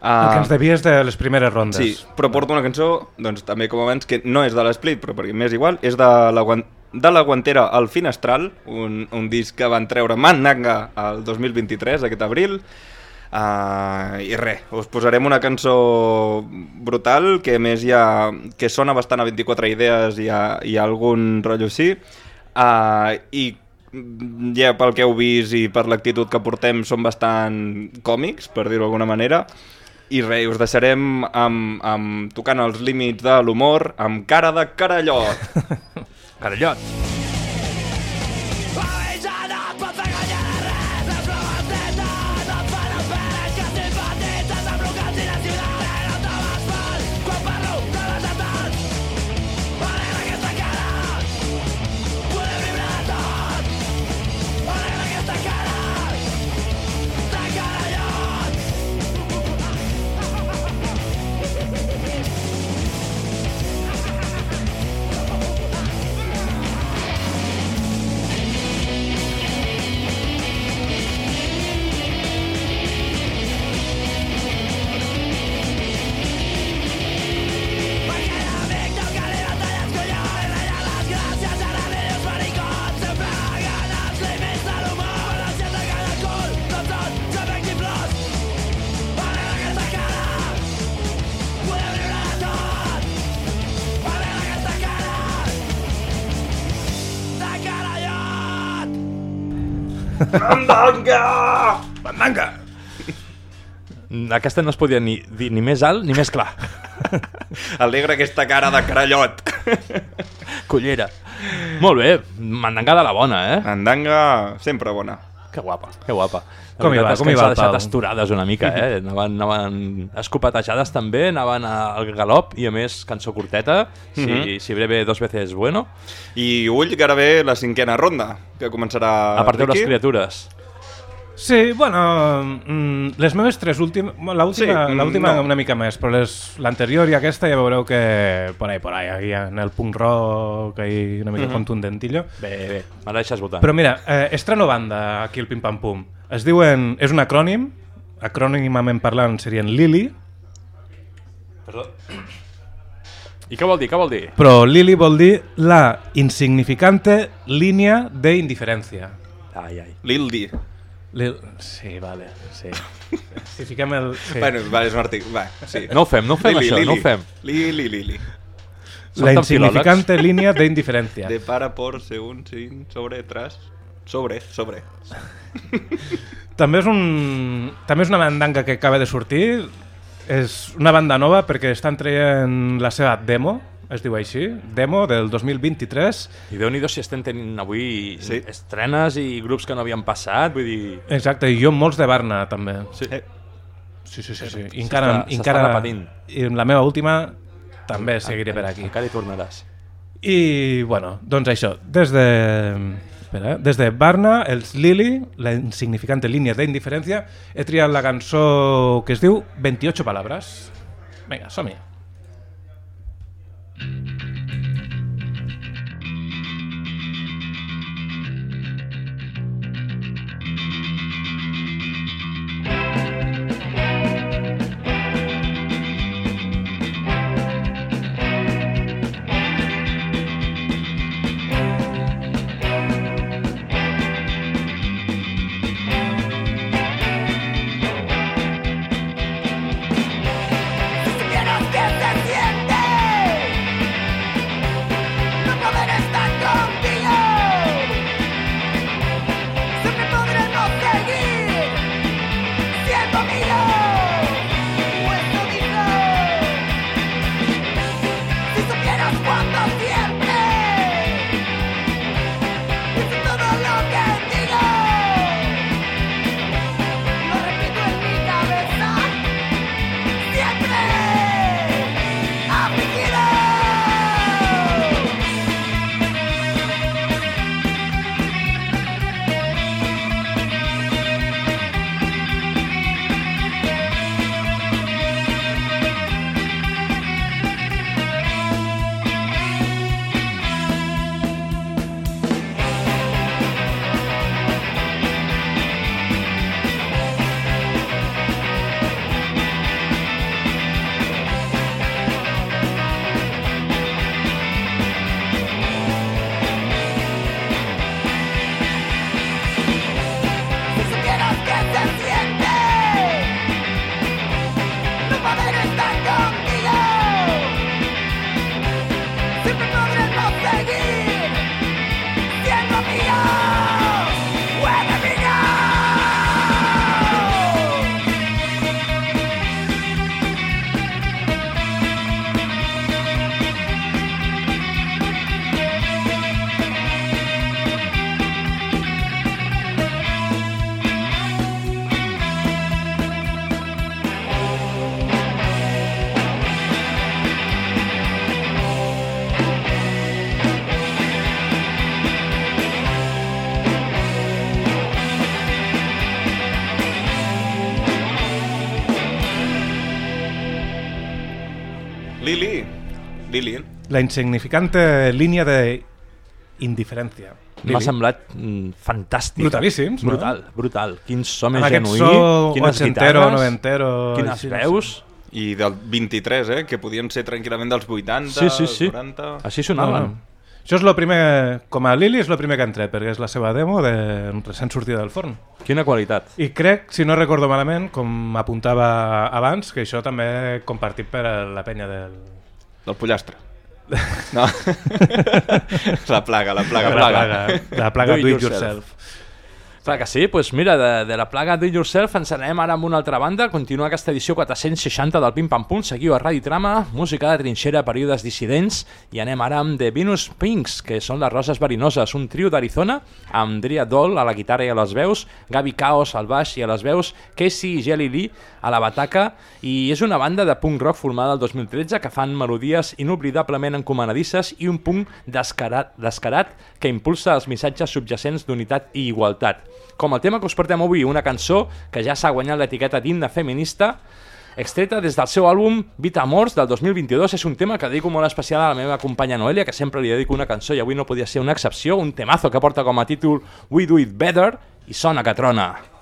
El que ens devies de les primeres rondes. Sí, però porto una cançó, doncs també com abans, que no és de l'Split, però perquè m'és igual, és de la, de la Guantera al Finestral, un, un disc que van treure Mandanga el 2023, aquest abril, Uh, i res, us posarem una cançó brutal que a més ha, que sona bastant a 24 idees i ha, hi ha algun rotllo així. Uh, i ja pel que heu vist i per l'actitud que portem són bastant còmics, per dir-ho d'alguna manera i res, us deixarem amb, amb tocant els límits de l'humor amb cara de carallot. Carallot Mandanga! Mandanga! Aquesta no es podia ni dir ni més alt ni més clar. Alegra aquesta cara de carallot. Cullera. Molt bé, mandanga de la bona, eh? Mandanga sempre bona. Que guapa, que guapa. La Com hi va, com hi va deixat esturades una mica, eh? Anaven, anaven escopetejades també, anaven al galop i a més cançó curteta, si, Mhm. si breve dos veces bueno. I ull que ara ve la cinquena ronda, que començarà A partir de les criatures. Sí, bueno, mm, les meves tres últimes... L'última Sí, mm, l'última no. una mica més, però l'anterior i aquesta ja veureu que por ahí, por ahí, aquí en el punk rock ahí una mica Mhm. contundentillo. Bé, bé, me la deixes votar. Però mira, eh, estreno banda aquí el Pim Pam Pum. Es diuen... És un acrònim, acrònimament parlant serien Lili, Perdó. I què vol dir, què vol dir? però Lili vol dir la insignificante línia de indiferència. Ai, ai. Lildi. Lil... Sí, vale, sí. Si fiquem el... Sí. Bueno, va, és un article. Va, sí. No ho fem, no ho fem, això, no ho fem. Lili, Lili. la insignificante línia de indiferència. De para, por, según, sin, sobre, tras... Sobre, sobre. També és, un, també és una bandanga que acaba de sortir. És una banda nova perquè estan traient la seva demo, es diu així, demo del 2023. I déu nhi si estem tenint avui sí. estrenes i grups que no havien passat, vull dir... Exacte, i jo molts de Barna també. Sí. Sí, sí, sí. sí. I encara, s'està encara, repetint. I en la meva última també seguiré per aquí. Encara hi tornaràs. I, bueno, doncs això, des de... Espera, eh? des de Barna, els Lili, la insignificante línia d'indiferència, he triat la cançó que es diu 28 palabras. Vinga, som-hi. La insignificante línia de indiferència. M'ha semblat mm, fantàstic. Brutalíssims, no? Brutal, brutal. Quin so més genuí, so quines guitarres, noventero, quines així, veus... I del 23, eh? Que podien ser tranquil·lament dels 80, Sí, sí, sí. 40... Així sonaven. No, no. Això és el primer, com a Lili, és el primer que han tret, perquè és la seva demo de recent sortida del forn. Quina qualitat. I crec, si no recordo malament, com apuntava abans, que això també compartit per la penya del... Del pollastre. No. la plaga, la plaga. La plaga, la plaga do it yourself. Clar que sí, doncs mira, de, de la plaga It Yourself ens anem ara amb una altra banda, continua aquesta edició 460 del Pim Pam Pum, seguiu a Ràdio Trama, música de trinxera, períodes dissidents, i anem ara amb The Venus Pinks, que són les Roses Verinoses, un trio d'Arizona, amb Dria Doll a la guitarra i a les veus, Gabi Chaos al baix i a les veus, Casey i Jelly Lee a la bataca, i és una banda de punk rock formada el 2013 que fan melodies inoblidablement encomanadisses i un punk descarat, descarat que impulsa els missatges subjacents d'unitat i igualtat. Com el tema que us portem avui, una cançó que ja s'ha guanyat l'etiqueta d'himne feminista, extreta des del seu àlbum Vita Amors del 2022. És un tema que dedico molt especial a la meva companya Noelia, que sempre li dedico una cançó i avui no podia ser una excepció, un temazo que porta com a títol We Do It Better i sona que trona.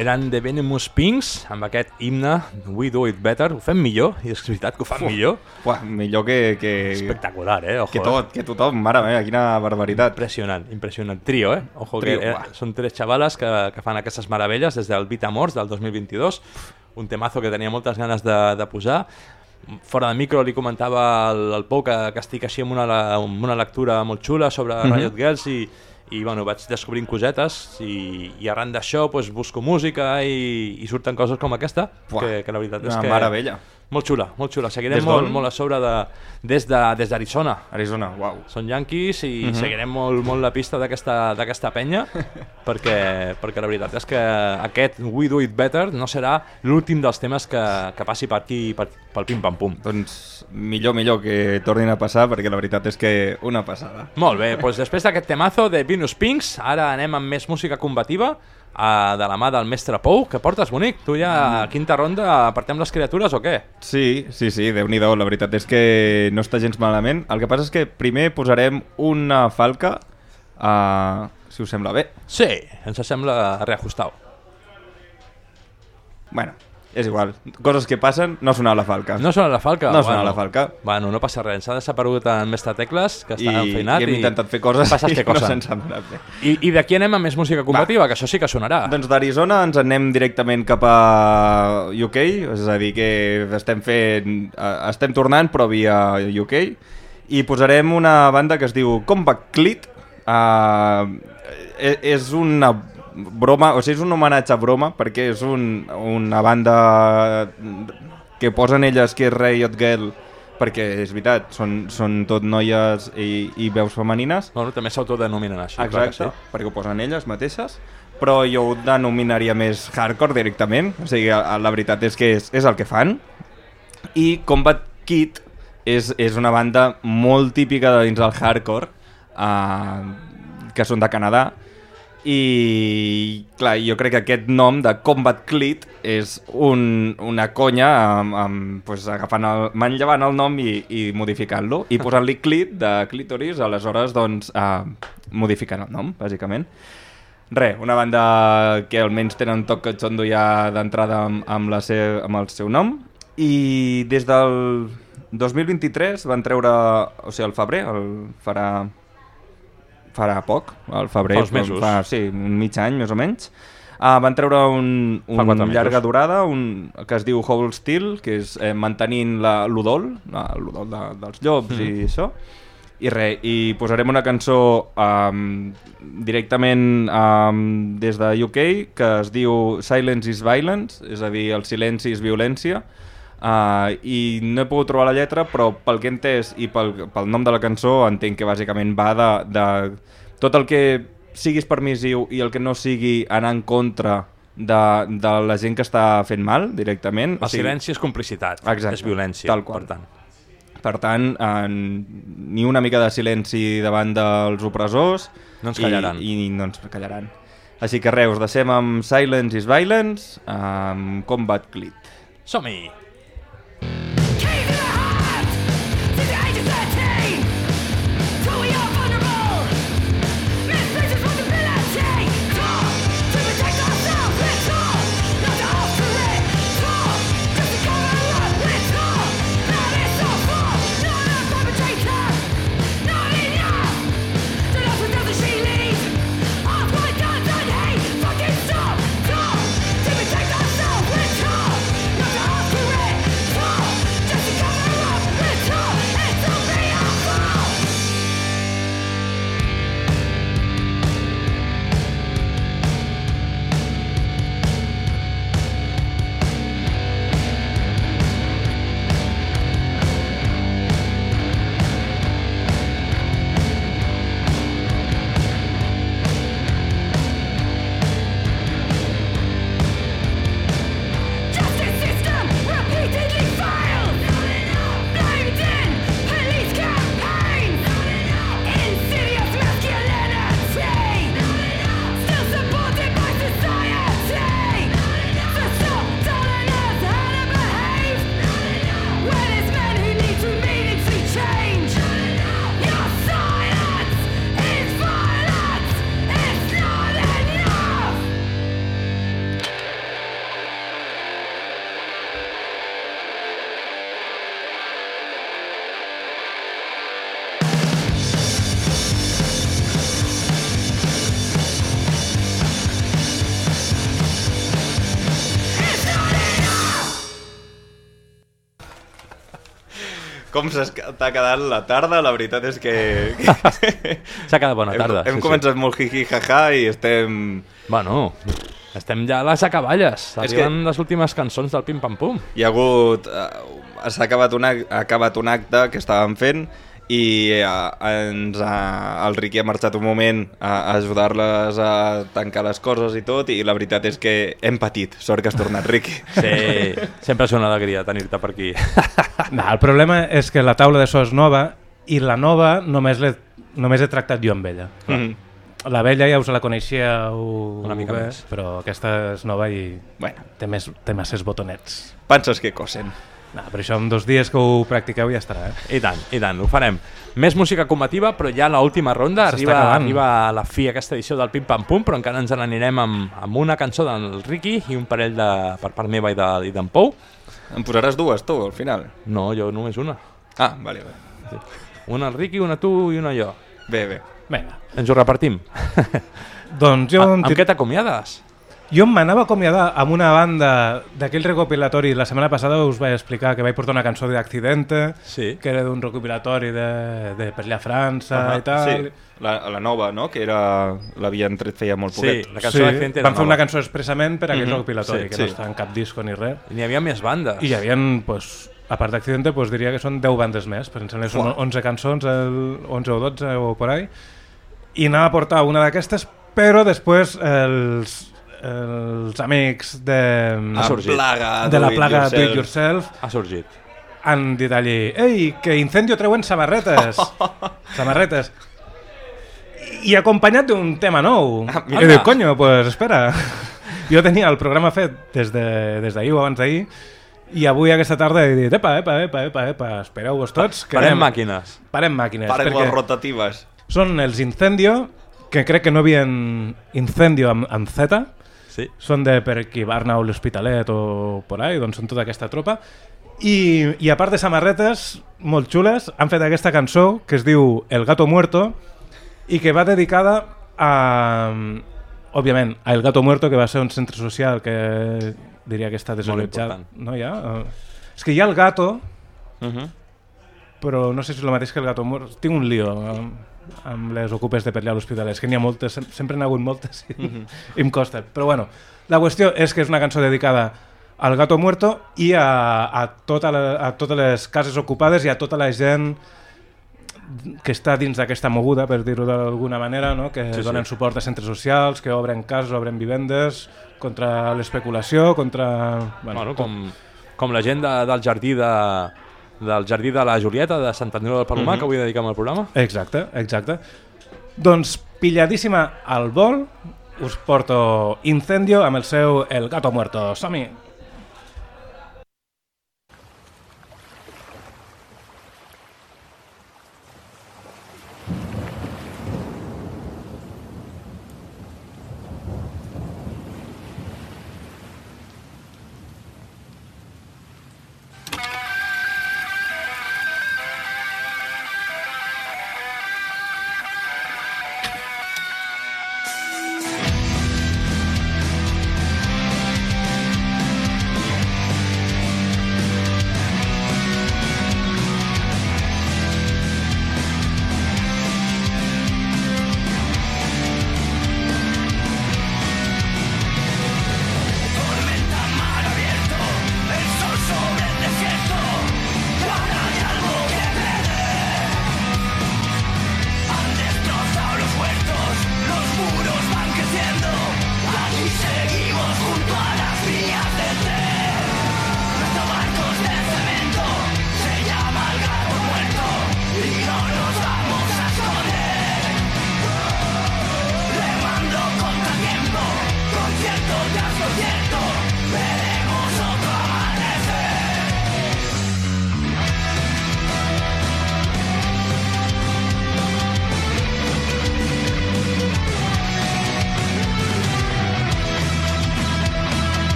Eren The Venomous Pinks, amb aquest himne We Do It Better. Ho fem millor, i és veritat que ho fan Uf. millor. Uah, millor que... que... Espectacular, eh? Ojo, Que tot, que tothom, mare meva, quina barbaritat. Impressionant, impressionant. Trio, eh? Ojo, Trio, que eh, són tres xavales que, que fan aquestes meravelles des del Vita Morts del 2022. Un temazo que tenia moltes ganes de, de posar. Fora de micro li comentava al, al Pou que, que estic així amb una, amb una lectura molt xula sobre Mhm. Riot Girls i, i bueno, vaig descobrint cosetes i, i arran d'això pues, busco música i, i surten coses com aquesta Buah, que, que la veritat és una que meravella. Molt xula, molt xula. Seguirem Des molt, molt a sobre de, des de- des d'Arizona. Arizona, uau. Són yanquis i Mhm. seguirem molt, molt la pista d'aquesta d'aquesta penya perquè, perquè la veritat és que aquest We Do It Better no serà l'últim dels temes que, que passi per aquí, per, pel Pim Pam Pum. Doncs millor, millor que tornin a passar, perquè la veritat és que una passada. Molt bé, doncs després d'aquest temazo de Venus Pinks, ara anem amb més música combativa, uh, de la mà del mestre Pou, que portes bonic. Tu ja a quinta ronda apartem les criatures o què? Sí, sí, sí, déu nhi la veritat és que no està gens malament. El que passa és que primer posarem una falca, uh, si us sembla bé. Sí, ens sembla reajustat. Bueno, és igual. Coses que passen, no sonava la falca. No sona la falca? No sona la falca. Bueno, no passa res, ens ha desaparegut en Mestre Tecles, que està I, enfeinat. i hem intentat fer coses que i no cosa. se'ns han donat bé. I, I d'aquí anem amb més música combativa, que això sí que sonarà. Doncs d'Arizona ens anem directament cap a UK, és a dir que estem fent, eh, estem tornant però via UK i posarem una banda que es diu Combat Clit uh, és una broma, o sigui, és un homenatge a broma perquè és un, una banda que posen elles que és Riot Girl perquè és veritat, són, són tot noies i, i veus femenines Bueno, també s'autodenominen així. Exacte, sí. perquè ho posen elles mateixes, però jo ho denominaria més hardcore directament, o sigui, la veritat és que és, és el que fan. I Combat Kid és, és una banda molt típica de dins del hardcore, uh, que són de Canadà, i clar, jo crec que aquest nom de Combat Clit és un, una conya amb, amb, pues, agafant el, manllevant el nom i, i modificant-lo i posant-li clit de clítoris aleshores doncs uh, modificant el nom bàsicament. Re, una banda que almenys tenen un toc catxondo ja d'entrada amb, amb, la seu, amb el seu nom. I des del 2023 van treure, o sigui, el febrer, el farà farà poc, al febrer, Fa mesos. fa, sí, un mig any més o menys, uh, van treure un, un mesos. llarga durada un, que es diu Whole Steel, que és eh, mantenint la- l'udol, l'udol de, dels llops Mhm. i això, i res, i posarem una cançó um, directament um, des de UK que es diu Silence is Violence, és a dir, el silenci és violència, uh, i no he pogut trobar la lletra, però pel que he entès i pel, pel nom de la cançó entenc que bàsicament va de, de tot el que siguis permissiu i el que no sigui anar en contra de, de la gent que està fent mal directament. El silenci és complicitat, Exacte, és violència, tal qual. per tant. Per tant, eh, ni una mica de silenci davant dels opressors No ens callaran. i, i no ens callaran. Així que res, us deixem amb Silence is Violence, amb Combat Clit. Som-hi! Com t'ha quedat la tarda? La veritat és que... S'ha quedat bona tarda. Hem, hem sí, començat molt jiji jaja i estem... Bueno, estem ja a les acaballes. Arriben les últimes cançons del Pim Pam Pum. Hi ha hagut uh, s'ha acabat, un acabat un acte que estàvem fent i eh, ens ha, el Riqui ha marxat un moment a, a ajudar-les a tancar les coses i tot i la veritat és que hem patit. Sort que has tornat, Riqui. Sí, sempre és una alegria tenir-te per aquí. No, el problema és que la taula de so és nova i la nova només, l'he- només he tractat jo amb ella. Mhm. La vella ja us la coneixia Una mica bé, més. però aquesta és nova i bueno. té, més, té masses botonets. Penses que cosen. No, per això en dos dies que ho practiqueu ja estarà. Eh? I tant, i tant, ho farem. Més música combativa, però ja l'última ronda arriba, acabant. arriba a la fi aquesta edició del Pim Pam Pum, però encara ens n'anirem amb, amb una cançó del Ricky i un parell de, per part meva i de- i d'en Pou. Em posaràs dues, tu, al final? No, jo només una. Ah, vale, vale. Una el Ricky, una tu i una jo. Bé, bé. Vinga. Ens ho repartim. Doncs jo... A- em amb tir- què t'acomiades? Jo m'anava a acomiadar amb una banda d'aquell recopilatori. La setmana passada us vaig explicar que vaig portar una cançó d'Accidente, sí. que era d'un recopilatori de, de per allà a França Ah, i tal. Sí, la, la nova, no? Que era... L'havien tret feia molt Sí, poquet. la cançó d'Accidente era Van fer una cançó expressament per a aquell Mhm, recopilatori, sí, que sí. no està en cap disco ni res. I n'hi havia més bandes. I hi havia, pues, a part d'Accidente, pues, diria que són 10 bandes més, per exemple, són Uah. 11 cançons, el 11 o 12 o por ahí, i anava a portar una d'aquestes, però després els, els amics de, Ha sorgit. plaga de la plaga Do It Yourself. Ha sorgit. han dit allí, ei, que Incendio treuen samarretes, samarretes, i acompanyat d'un tema nou. Ah, I dic, coño, pues espera. Jo tenia el programa fet des d'ahir de, des o abans d'ahir i avui aquesta tarda he dit, epa, epa, epa, epa, epa espereu-vos tots. Que Parem anem- màquines. Parem màquines. Perquè les rotatives. Són els Incendio, que crec que no havien Incendio amb, amb Z, sí. són de per aquí Barnau, l'Hospitalet o por ahí, doncs són tota aquesta tropa. I, I a part de samarretes molt xules, han fet aquesta cançó que es diu El gato muerto i que va dedicada a, òbviament, a El gato muerto, que va ser un centre social que diria que està desallotjat. No, ja? És que hi ha el gato, Uh -huh. però no sé si és el mateix que el gato muerto. Tinc un lío amb, les ocupes de per allà a l'Hospitalet. És que n'hi ha moltes, sem- sempre n'hi ha hagut moltes i, Mhm. i em costa. Però bueno, la qüestió és que és una cançó dedicada al gato muerto i a, a, tota la, a totes les cases ocupades i a tota la gent que està dins d'aquesta moguda, per dir-ho d'alguna manera, no? que Sí, sí, sí. donen suport a centres socials, que obren cases, obren vivendes, contra l'especulació, contra... Bueno, tot. com, com la gent de, del jardí de, del jardí de la Julieta de Sant Andreu del Palomar, Mhm. que avui dediquem al programa. Exacte, exacte. Doncs, pilladíssima al vol, us porto Incendio amb el seu El gato muerto. Som-hi!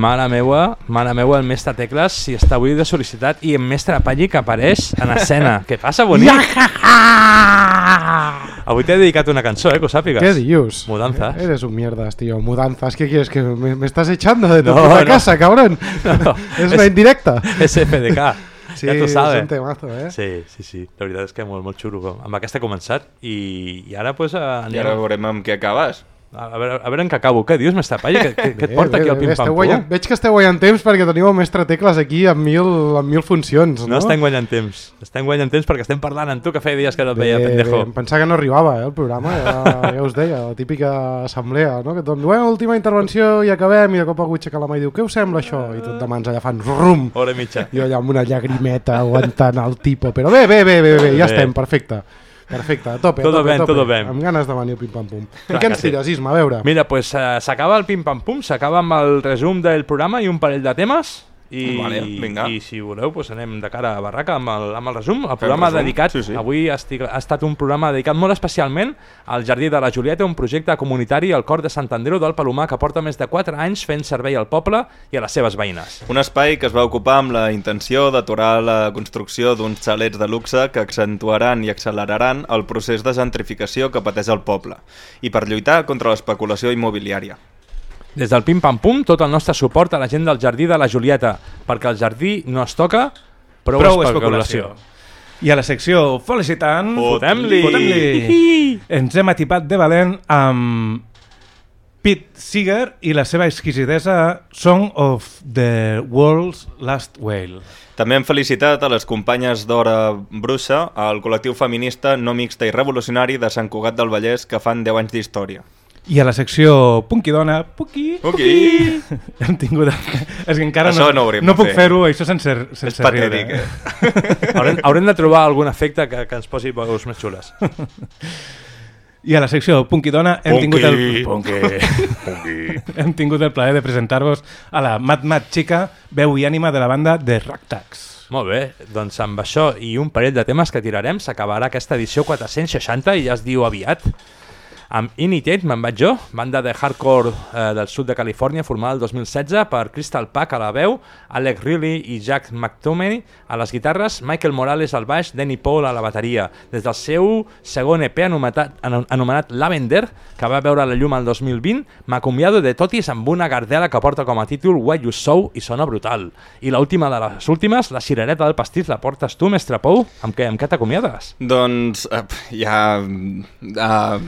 Mare meua, mare meua, el mestre Tecles, si està avui de sol·licitat i el mestre Palli que apareix en escena. Què passa, bonic? Avui t'he dedicat una cançó, eh, que ho sàpigues. ¿Qué dios? Mudanzas. Eres un mierdas, tío. Mudanzas. ¿Qué quieres? ¿Que me, me estás echando de tu No, puta no. casa, cabrón? No, es una indirecta. És FDK. Sí, ja t'ho és sabe. un temazo, eh? Sí, sí, sí. La veritat és que molt, molt xulo. Amb aquesta he començat i, i ara pues, eh, I ara veurem amb què acabes. A veure, a veure en què acabo. Què dius, mestre Palla? Què, què, et Bé, porta bé, aquí al bé, pim esteu pam guanyant? Veig que esteu guanyant temps perquè teniu el mestre Tecles aquí amb mil, amb mil funcions, no? No estem guanyant temps. Estem guanyant temps perquè estem parlant amb tu que feia dies que no et veia, Bé, pendejo. bé, em pensava que no arribava eh, el programa, ja, ja us deia, la típica assemblea, no? que tot, bueno, última intervenció i acabem, i de cop algú aixeca la mà i diu, què us sembla això? I tot de mans allà fan rum. Hora i mitja. Jo allà amb una llagrimeta aguantant el tipo, però bé, bé, bé, bé, bé, ja Bé. estem, perfecte. Perfecte, a tope, Todo a tope, ben, a tope. todo ben. Amb ganes de venir al pim-pam-pum. I què ens sí. tires, Isma? A veure. Mira, pues uh, s'acaba el pim-pam-pum, s'acaba amb el resum del programa i un parell de temes. I, Vale, vinga. I si voleu, pues anem de cara a barraca amb el, amb el resum. El programa resum, dedicat, sí, sí. avui estic, ha estat un programa dedicat molt especialment al Jardí de la Julieta, un projecte comunitari al cor de Sant Andreu del Palomar que porta més de 4 anys fent servei al poble i a les seves veïnes. Un espai que es va ocupar amb la intenció d'aturar la construcció d'uns xalets de luxe que accentuaran i acceleraran el procés de gentrificació que pateix el poble i per lluitar contra l'especulació immobiliària. Des del Pim Pam Pum, tot el nostre suport a la gent del Jardí de la Julieta, perquè el jardí no es toca, prou, Prou especulació. especulació. I a la secció Felicitant... Fotem-li! Fotem-li! Ens hem atipat de valent amb Pete Seeger i la seva exquisidesa Song of the World's Last Whale. També hem felicitat a les companyes d'Hora Bruixa, al col·lectiu feminista no mixta i revolucionari de Sant Cugat del Vallès que fan 10 anys d'història. I a la secció Punky Dona, Punky, Punky. hem tingut... És que encara Això no, no no puc fer. fer-ho, això sense, sense riure. patètic, eh? haurem, haurem de trobar algun efecte que, que ens posi veus més xules. I a la secció Punky Dona hem Punky, tingut el... punky, punky. hem tingut el plaer de presentar-vos a la Mad Mad Chica, veu i ànima de la banda de Ragtags. Molt bé, doncs amb això i un parell de temes que tirarem s'acabarà aquesta edició 460 i ja es diu aviat. Amb Initate me'n vaig jo, banda de hardcore eh, del sud de Califòrnia formada el 2016 per Crystal Pack a la veu, Alec Riley i Jack McTominay a les guitarres, Michael Morales al baix, Danny Paul a la bateria. Des del seu segon EP anomenat, ano- anomenat Lavender, que va veure la llum al 2020, m'acomiado de totis amb una gardela que porta com a títol What You Sow i sona brutal. I l'última de les últimes, la cirereta del pastís, la portes tu, mestre Pou? Amb què, amb què t'acomiades? Doncs eh, ja... Uh,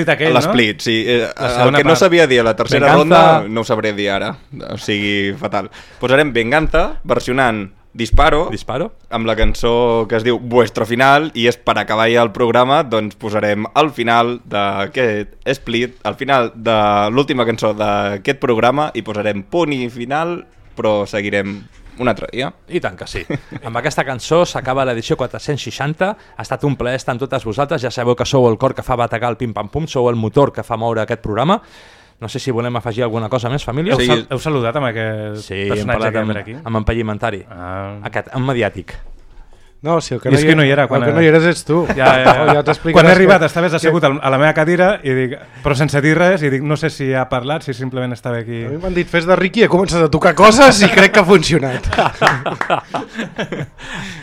L'split aquell, no? L'split, sí. Eh, el que no sabia dir a la tercera Venganza. ronda no ho sabré dir ara. O sigui, fatal. Posarem Venganza versionant Disparo, Disparo, amb la cançó que es diu Vuestro Final i és per acabar ja el programa doncs posarem al final d'aquest split, al final de l'última cançó d'aquest programa i posarem punt i final però seguirem un altre dia. I tant que sí. Amb aquesta cançó s'acaba l'edició 460. Ha estat un plaer estar amb totes vosaltres. Ja sabeu que sou el cor que fa bategar el pim-pam-pum, sou el motor que fa moure aquest programa. No sé si volem afegir alguna cosa més, família. Heu, sal heu saludat amb aquest Sí, hem personatge parlat que hi ha amb, per aquí? amb empallimentari. Ah. Aquest, amb mediàtic. No, si el que I és que no hi era. el que no hi eres ets tu. Ja, ja, ja. Ja quan he arribat que- estaves assegut a la meva cadira, i dic, però sense dir res, i dic, no sé si ha parlat, si simplement estava aquí... A mi m'han dit fes de Ricky, he començat a tocar coses i crec que ha funcionat.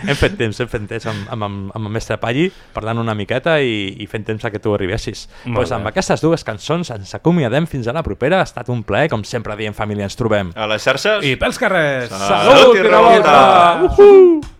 hem fet temps, hem fet temps amb, amb, amb, amb el mestre Palli, parlant una miqueta i, i fent temps a que tu arribessis. Molt pues bé. amb aquestes dues cançons ens acomiadem fins a la propera. Ha estat un plaer, com sempre diem, família, ens trobem. A les xarxes... I pels carrers! Salut i revolta! Uhuh! My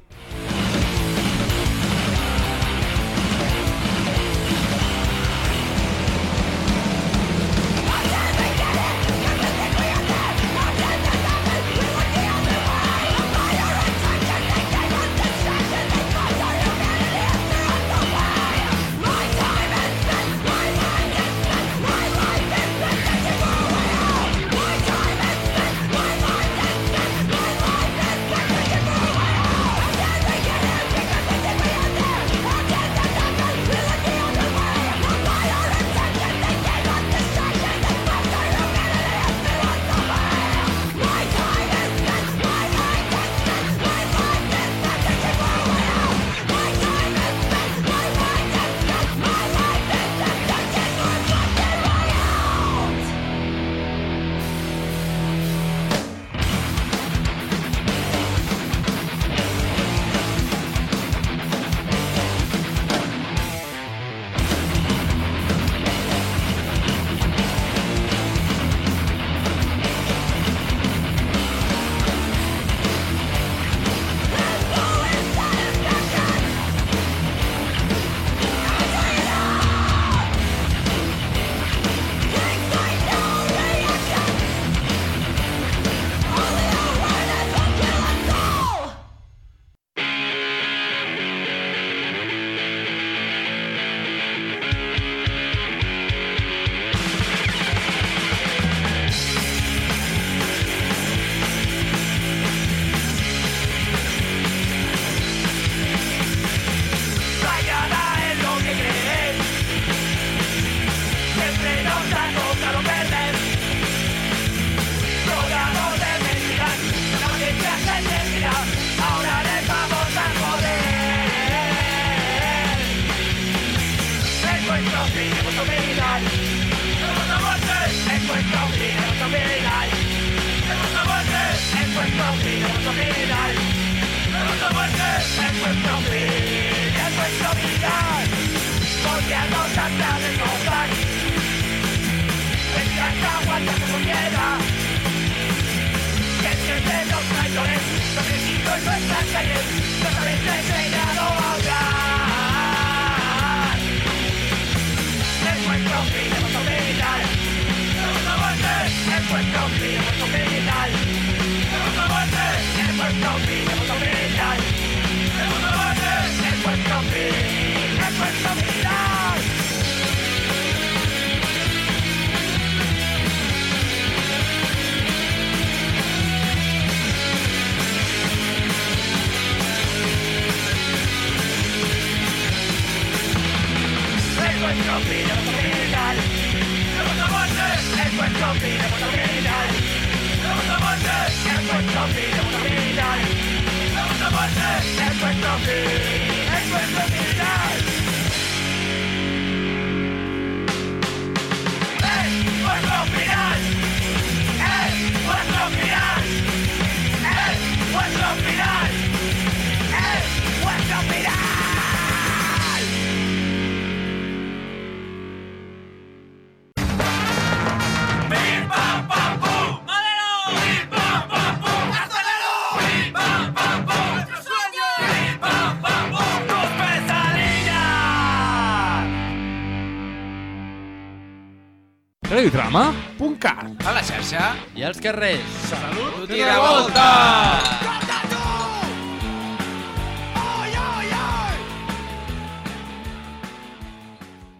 radiodrama.cat A la xarxa i als carrers. Salut i revolta!